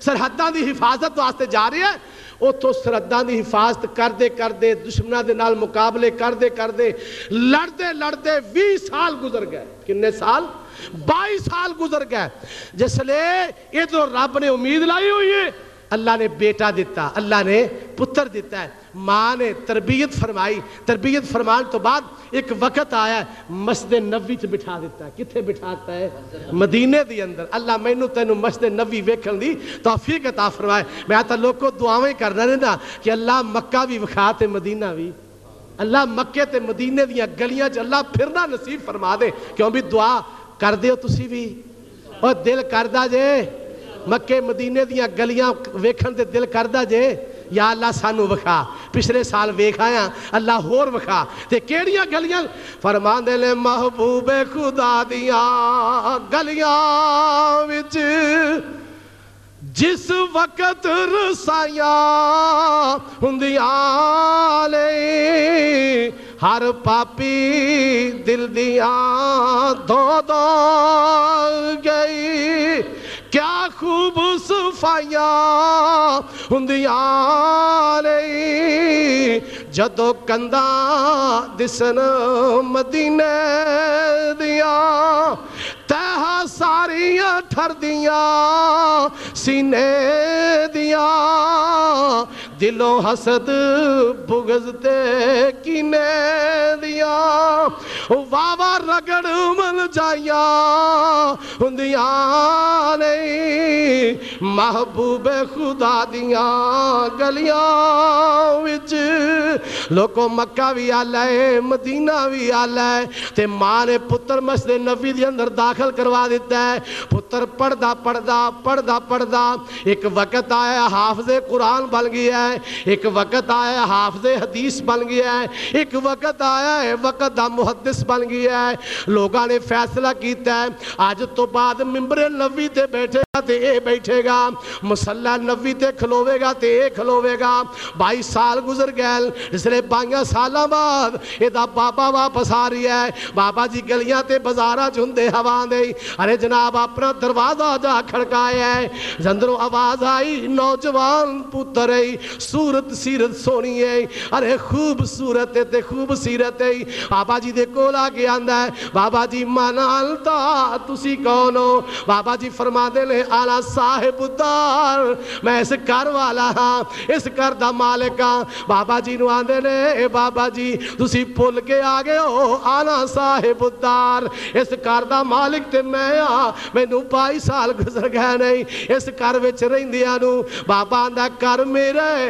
ਸਰਹੱਦਾਂ ਦੀ ਹਿਫਾਜ਼ਤ ਵਾਸਤੇ ਜਾ ਰਿਹਾ ਉਥੋਂ ਸਰਹੱਦਾਂ ਦੀ ਹਿਫਾਜ਼ਤ ਕਰਦੇ ਕਰਦੇ ਦੁਸ਼ਮਣਾਂ ਦੇ ਨਾਲ ਮੁਕਾਬਲੇ ਕਰਦੇ ਕਰਦੇ ਲੜਦੇ ਲੜਦੇ 20 ਸਾਲ ਗੁਜ਼ਰ ਗਏ ਕਿੰਨੇ ਸਾਲ 22 ਸਾਲ ਗੁਜ਼ਰ ਗਏ ਜਿਸ ਲਈ ਇਧਰੋਂ ਰੱਬ ਨੇ ਉਮੀਦ ਲਾਈ ਹੋਈ ਹੈ اللہ نے بیٹا دیتا، اللہ نے پتر دیتا ہے۔ ماں نے تربیت فرمائی، تربیت فرمان تو بعد ایک وقت آیا مسجد نبی چ بٹھا دیتا ہے۔ کتے بٹھاتا ہے؟ مدینے دی اندر۔ اللہ مینو تینو مسجد نبی ویکھن دی توفیق عطا فرمائے۔ میں تو لوگوں دعاویں کرنا رہنا کہ اللہ مکہ بھی وکھا تے مدینہ بھی اللہ مکے تے مدینے دیا گلیاں چ اللہ پھرنا نصیب فرما دے۔ کیوں بھی دعا کر دیو تسی بھی اور دل کردہ جے۔ مکے مدینے دیاں گلیاں ویکھن دے دل کردہ جے، یا اللہ سانو وکھا۔ پچھلے سال ویکھ آیا اللہ ہور وکھا۔ تے کیڑیاں گلیاں؟ فرما دے لے محبوب خدا دیاں گلیاں وچ جس وقت رسایا ہندیاں لے ہر پاپی دل دیاں دو دو گئی۔ کیا خوب صفائیاں ہندیاں لئی جدو کندہ دسن مدینے دیاں تہا ساریاں ٹھر دیاں سینے دیاں دلوں حسد بغزتے کینے دیا؟ واوا رگڑ مل جایا ہندیاں نہیں محبوب خدا دیا گلیاں وچ۔ لوکو مکہ بھی آلائے ہے، مدینہ بھی آلائے ہے، تے ماں نے پتر مسجد نبی دی اندر داخل کروا دیتا ہے۔ پتر پڑھدا پڑھدا پڑھدا پڑھدا، ایک وقت آیا حافظ قرآن بل گیا ہے۔ ہے۔ ایک وقت آیا ہے، حافظ حدیث بن گیا ہے۔ ایک وقت آیا ہے، وقت دا محدث بن گیا ہے۔ لوگاں نے فیصلہ کیتا ہے، آج تو بعد ممبر نوی تے بیٹھے گا تے اے بیٹھے گا۔ مسلح نوی تے کھلووے گا تے اے کھلووے گا۔ بائی سال گزر گئے جس نے بائیاں سالہ بعد اے دا بابا واپس آ رہی ہے۔ بابا جی گلیاں تے بزارہ جھندے ہوا دے۔ ارے جناب، اپنا دروازہ جا کھڑکایا ہے۔ زندروں آواز آئی، نوجوان پوترے ਪੁੱਤਰ ਹੈ ਸੂਰਤ ਸੀਰਤ ਸੋਹਣੀ ਹੈ ਅਰੇ ਖੂਬਸੂਰਤ ਹੈ ਤੇ ਖੂਬਸੀਰਤ ਹੈ ਬਾਬਾ ਜੀ ਦੇ ਕੋਲ ਆ ਕੇ ਆਂਦਾ ਹੈ ਬਾਬਾ ਜੀ ਮਨਾਲ ਤਾਂ ਤੁਸੀਂ ਕੌਣ ਹੋ ਬਾਬਾ ਜੀ ਫਰਮਾਦੇ ਨੇ ਆਲਾ ਸਾਹਿਬ ਦਾਰ ਮੈਂ ਇਸ ਘਰ ਵਾਲਾ ਹਾਂ ਇਸ ਘਰ ਦਾ ਮਾਲਕ ਹਾਂ ਬਾਬਾ ਜੀ ਨੂੰ ਆਂਦੇ ਨੇ ਇਹ ਬਾਬਾ ਜੀ ਤੁਸੀਂ ਭੁੱਲ ਕੇ ਆ ਗਏ ਹੋ ਆਲਾ ਸਾਹਿਬ ਦਾਰ ਇਸ ਘਰ ਦਾ ਮਾਲਕ ਤੇ ਮੈਂ ਆ ਮੈਨੂੰ 22 ਸਾਲ ਗੁਜ਼ਰ ਗਏ ਨਹੀਂ ਇਸ ਘਰ ਵਿੱਚ ਰਹਿੰਦਿਆਂ ਨੂੰ ਬਾਬਾ ਦਾ ਘਰ ਮੇਰਾ ਹੈ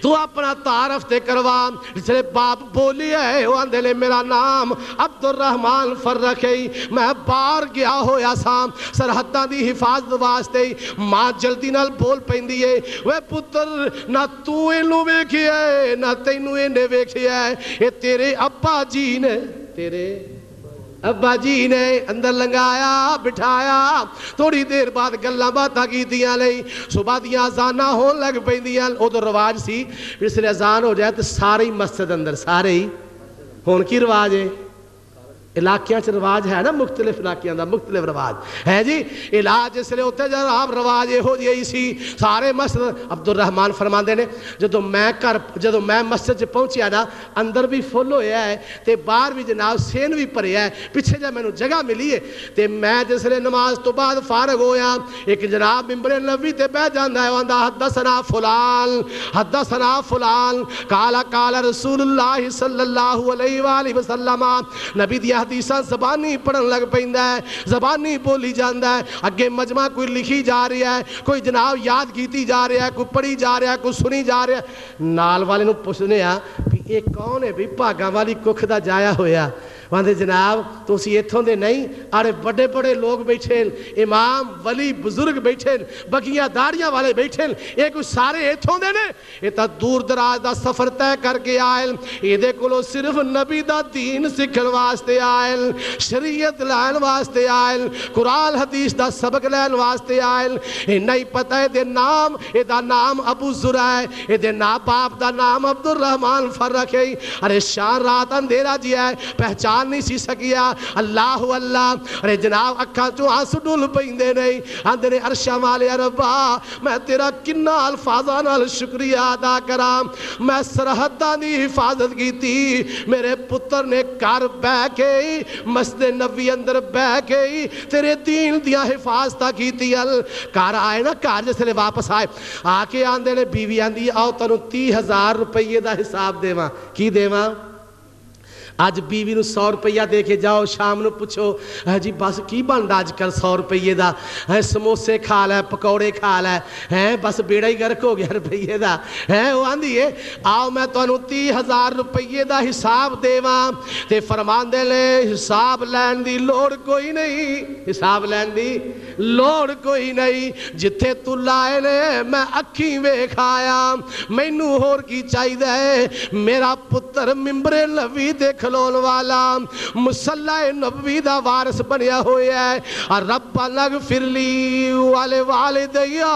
تو اپنا تعارف تے کروا جسے باپ بولی ہے، وہ آندے میرا نام۔ عبد الرحمن فررکھئی میں بار گیا ہویا سام سرحداں دی حفاظت واسطے ماں جلدی نال بول پیندی ہے۔ وہ پتر، نہ تو اینو ویکھیا ہے، نہ تینو اینے ویکھیا ہے۔ اے تیرے ابا جی نے، تیرے ابا جی نے اندر لنگایا، بٹھایا۔ تھوڑی دیر بعد گلاں باتاں کیتیاں لئی۔ صبح دیا اذاناں ہون لگ پیندیاں تو رواج سی۔ پھر سر ازان ہو جائے تے ساری مسجد اندر، سارے ہی۔ ہون کی رواج ہے؟ علاقیاں چ رواج ہے نا، مختلف علاقیاں دا، مختلف رواج۔ ہے جی؟ علاج اس لیے ہوتے جب آپ رواج یہ ہو جی سی، سارے مسجد عبد الرحمان فرما نے جدو میں گھر جدو میں مسجد چ پہنچیا نا، اندر بھی فل ہویا ہے، تے باہر بھی جناب سین بھی بھریا ہے، پیچھے جب مینوں جگہ ملی ہے۔ تے میں جس لیے نماز تو بعد فارغ ہویا، ایک جناب ممبر نبی تے بیٹھ جاندا ہے واندا حدثنا فلان، حدثنا فلال کالا کالا رسول اللہ صلی اللہ علیہ والہ وسلم، نبی دیا حدیثہ زبانی پڑھن لگ پہندہ ہے، زبانی بولی جاندہ ہے۔ اگے مجمع کوئی لکھی جا رہی ہے، کوئی جناب یاد کیتی جا رہی ہے، کوئی پڑھی جا رہی ہے، کوئی سنی جا رہی ہے۔ نال والے نو پوچھنے ہیں بھی ایک کون ہے بھی؟ پاگا والی کوکھ دا جایا ہویا۔ ہے وہاں جناب تو اسی ایتھوں دے نہیں آرے بڑے بڑے لوگ بیٹھے ہیں امام، ولی، بزرگ بیٹھے ہیں بکیاں، داڑیاں والے بیٹھے ہیں یہ کچھ سارے ایتھوں دے نہیں یہ تا دور دراز دا سفر تے کر کے آئے یہ دے کلو صرف نبی دا دین سکھن واسطے آئے شریعت لین واسطے آئے قرآن، حدیث دا سبق لین واسطے آئے یہ نہیں پتہ ہے دے نام یہ دا نام ابو زرہ ہے یہ دے ناباب دا نام عبد الرحمن فرق ہے۔ ارے شان رات اندھیرا جی ہے، پہچان زبان نہیں سی سکیا اللہ اللہ. ارے جناب اکھا چو آنسو ڈول پیندے نہیں اندرے عرشہ والے عربا میں تیرا کنہ الفاظاں نال شکریہ ادا کراں. میں سرحداں دی حفاظت کیتی. میرے پتر نے کار بے کے مسد نبی اندر بے کے، تیرے دین دیا حفاظتہ کی تھی کار آئے نا کار جیسے لے واپس آئے. آکے کے آندے نے بیوی آندی، آؤ تنو تی ہزار روپے دا حساب دے ماں کی دے ماں آج بیوی نو سو روپیہ دے کے جاؤ، شام نو پوچھو ہاں جی بس کی بند آج کل سو روپیے کا ہاں، سموسے کھا لے، پکوڑے کھا لے ہاں، بس بیڑا ہی گرک ہو گیا روپیے دا؟ ہے وہ دیئے آؤ میں تو انو تی ہزار روپیے دا حساب دے وام تے فرمان دے لے، حساب لین دی لوڑ کوئی نہیں، حساب لین دی لوڑ کوئی نہیں جتے تو لائے لے میں اکھی وے کھایا اکی وایا کی چاہی دے؟ میرا پتر ممبر لوی دیکھ کھلون والا مسلح نبوی دا وارث بنیا ہویا ہے۔ رب لغفر لی والے والدیا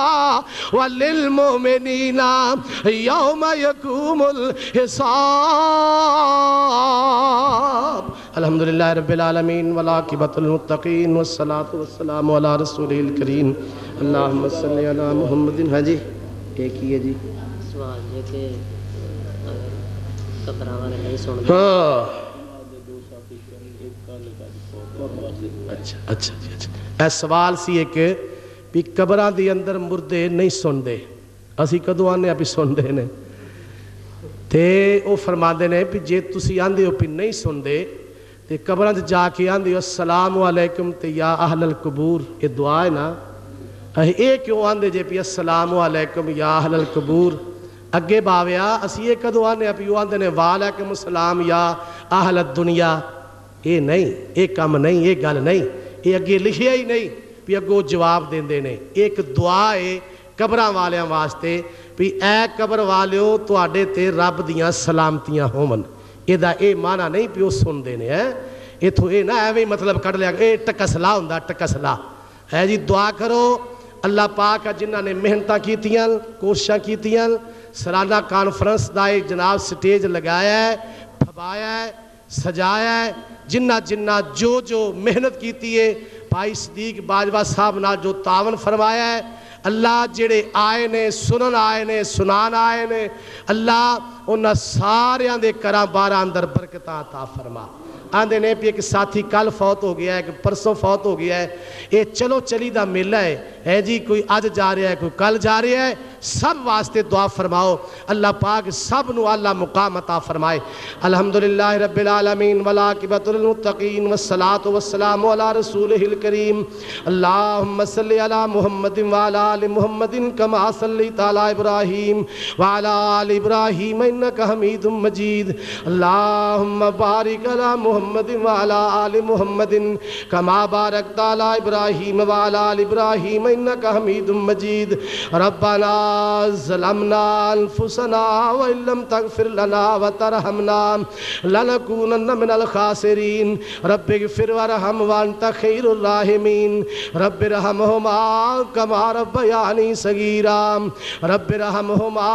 والی المومنین یوم یکوم الحساب۔ الحمدللہ رب العالمین ولاقبۃ المتقین والصلاة والسلام والا رسول کریم اللہم صلی اللہ محمد۔ ہاں جی ایک ہی ہے جی۔ سوال یہ کہ اے سوال سی ایک بھی قبراں دے اندر مردے نہیں سن دے اسی کدو آنے آپ سن دے نے تے او فرما دے نے بھی جے تسی آندے ہو پی نہیں سن دے تے قبراں دے جا کے آندے ہو السلام علیکم تے یا اہل القبور یہ دعا ہے نا اے کیوں آندے جے پی السلام علیکم یا اہل القبور ਅੱਗੇ ਬਾਵਿਆ ਅਸੀਂ ਇਹ ਕਦੋਂ ਆਂਦੇ ਆ ਵੀ ਉਹ ਆਂਦੇ ਨੇ ਵਾਲੈਕਮ ਸਲਾਮ ਯਾ ਅਹਲ ਦੁਨੀਆ ਇਹ ਨਹੀਂ ਇਹ ਕੰਮ ਨਹੀਂ ਇਹ ਗੱਲ ਨਹੀਂ ਇਹ ਅੱਗੇ ਲਿਖਿਆ ਹੀ ਨਹੀਂ ਵੀ ਅੱਗੋਂ ਜਵਾਬ ਦਿੰਦੇ ਨੇ ਇਹ ਇੱਕ ਦੁਆ ਏ ਕਬਰਾਂ ਵਾਲਿਆਂ ਵਾਸਤੇ ਵੀ ਐ ਕਬਰ ਵਾਲਿਓ ਤੁਹਾਡੇ ਤੇ ਰੱਬ ਦੀਆਂ ਸਲਾਮਤੀਆਂ ਹੋਵਨ ਇਹਦਾ ਇਹ ਮਾਨਾ ਨਹੀਂ ਵੀ ਉਹ ਸੁਣਦੇ ਨੇ ਹੈ ਇਥੋਂ ਇਹ ਨਾ ਐਵੇਂ ਹੀ ਮਤਲਬ ਕੱਢ ਲਿਆ ਇਹ ਟਕਸਲਾ ਹੁੰਦਾ ਟਕਸਲਾ ਹੈ ਜੀ ਦੁਆ ਕਰੋ ਅੱਲਾਹ ਪਾਕ ਆ ਜਿਨ੍ਹਾਂ ਨੇ ਮਿਹਨਤਾਂ ਕੀਤੀਆਂ ਕੋਸ਼ਿਸ਼ਾਂ ਕੀਤੀਆਂ سالانہ کانفرنس دا ایک جناب سٹیج لگایا ہے، پھبایا ہے، سجایا ہے۔ جنہ جنہ جو جو محنت کیتی ہے، بھائی صدیق باجوا صاحب نہ جو تعاون فرمایا ہے۔ اللہ جڑے آئے نے، سنن آئے نے، سنان آئے نے، اللہ انہ ساریاں دے کرام بارہ اندر برکتاں عطا فرما۔ آندے نے پی ایک ساتھی کل فوت ہو گیا ہے، ایک پرسوں فوت ہو گیا ہے۔ یہ چلو چلی دا میلہ ہے۔ ہے جی کوئی آج جا رہا ہے، کوئی کل جا رہا ہے۔ سب واسطے دعا فرماؤ۔ اللہ پاک سب نو اللہ مقام عطا فرمائے۔ الحمدللہ رب العالمین ولاقبۃ المتقین والصلاة والسلام علی رسول کریم اللہم صلی علی محمد وعلا علی محمد کما صلیت تعالی ابراہیم وعلا علی ابراہیم انک حمید مجید۔ اللہم بارک علی محمد محمد وعلى ال محمد كما باركت على ابراهيم وعلى ال ابراهيم انك حميد مجيد. ربنا ظلمنا انفسنا وان لم تغفر لنا وترحمنا لنكونن من الخاسرين. رب اغفر وارحم وانت خير الراحمين. رب ارحمهما كما ربياني صغيرا. رب ارحمهما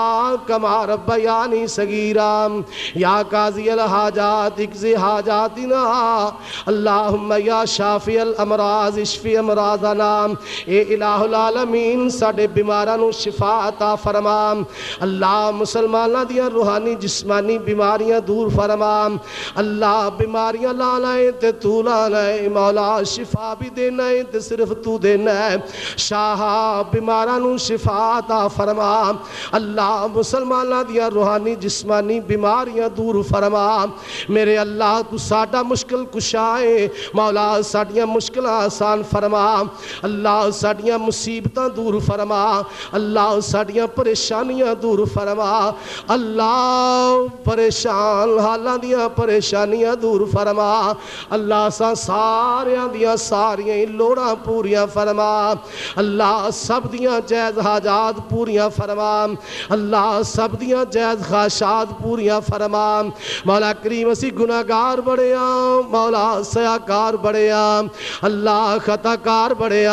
كما ربياني صغيرا. يا قاضي الحاجات اقضي حاجات امراضنا اللہم یا شافی الامراض، اشفی امراضنا۔ اے الہ العالمین ساڑے بیمارہ نو شفا عطا فرما۔ اللہ مسلمانہ دیا روحانی، جسمانی بیماریاں دور فرما۔ اللہ بیماریاں لانا ہے تے تو لانا ہے مولا شفا بھی دینا ہے تے صرف تو دینا ہے۔ شاہ بیمارہ نو شفا عطا فرما۔ اللہ مسلمانہ دیا روحانی، جسمانی بیماریاں دور فرما۔ میرے اللہ، تو ساڑے ساڑا مشکل کشائے مولا ساڑیاں مشکل آسان فرما۔ اللہ ساڑیاں مصیبتاں دور فرما۔ اللہ ساڑیاں پریشانیاں دور فرما۔ اللہ پریشان، حالاں دیاں پریشانیاں دور فرما۔ اللہ سا ساریاں دیاں ساریاں لوڑاں پوریاں فرما۔ اللہ سب دیاں جائز حاجات پوریاں فرما۔ اللہ سب دیاں جائز خاشات پوریاں فرما۔ مولا کریم، اسی گناہگار بڑے آں مولا سیاکار بڑے آں اللہ خطا کار بڑے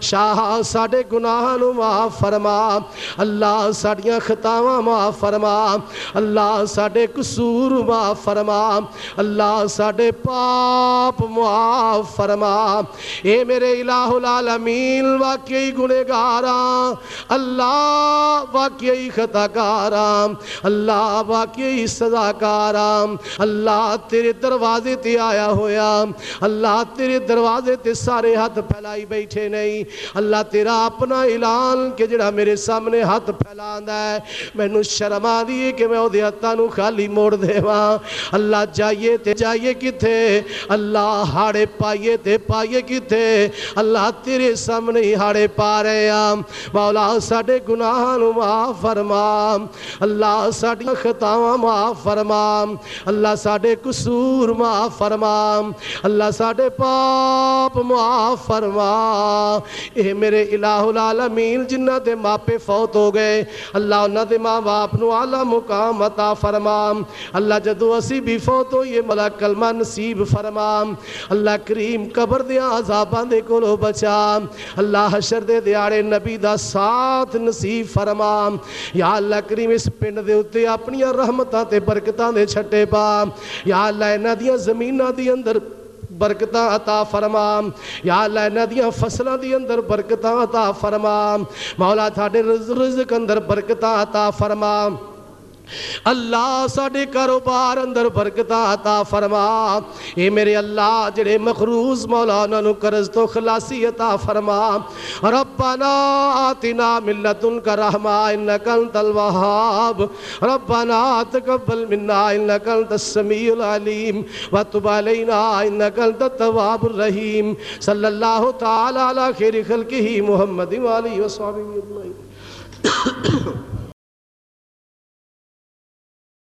شاہ ساڑے گناہ نو معاف فرما، اللہ ساڑیاں خطاواں معاف فرما، اللہ ساڑے قصور معاف فرما، اللہ ساڑے پاپ معاف فرما۔ اے میرے الہ العالمین، واقعی گنہگاراں، اللہ واقعی خطا کاراں اللہ واقعی سزا کاراں اللہ تیرے دروازے دروازے تے آیا ہویا۔ اللہ تیرے دروازے تے سارے ہاتھ پھیلائی بیٹھے نہیں۔ اللہ تیرا اپنا اعلان کہ جڑا میرے سامنے ہاتھ پھیلاندا ہے مینوں شرم آدی ہے کہ میں اودے ہتھاں نو خالی موڑ دیواں۔ اللہ جائیے تے جائیے کتے اللہ ہاڑے پائیے تے پائیے کتے اللہ تیرے سامنے ہی ہاڑے پا رہے ہیں مولا ساڑے گناہ نو معاف فرما۔ اللہ ساڑی خطاواں معاف فرما۔ اللہ ساڑے قصور معاف معاف فرما۔ اللہ ساڑے پاپ معاف فرما۔ اے میرے الہ العالمین، جنہ دے ماپے فوت ہو گئے، اللہ انہ دے ماں باپ نو اعلیٰ مقام عطا فرما۔ اللہ جدو اسی بھی فوت ہو یہ ملا کلمہ نصیب فرما۔ اللہ کریم قبر دیا عذابان دے کولو بچا۔ اللہ حشر دے دیارے نبی دا ساتھ نصیب فرما۔ یا اللہ کریم، اس پنڈ دے اتے اپنی رحمتاں تے برکتاں دے چھٹے پا۔ یا اللہ انہ دیا زمینہ دی اندر برکتاں عطا فرما یا اللہ ندیاں فصلہ دی اندر برکتاں عطا فرما مولا تھاڑے رزق اندر برکتاں عطا فرما اللہ ساڑے کاروبار اندر برکتہ عطا فرما۔ اے میرے اللہ، جڑے مخروض مولانا نو قرض تو خلاصی عطا فرما۔ ربنا آتنا من لدنک رحمہ انکا انت الوہاب۔ ربنا تقبل منا انکا انت السمیع العلیم۔ وتب علینا انکا انت التواب الرحیم۔ صلی اللہ تعالی علی خیر خلقہ محمد والی وصحبہ اجمعین۔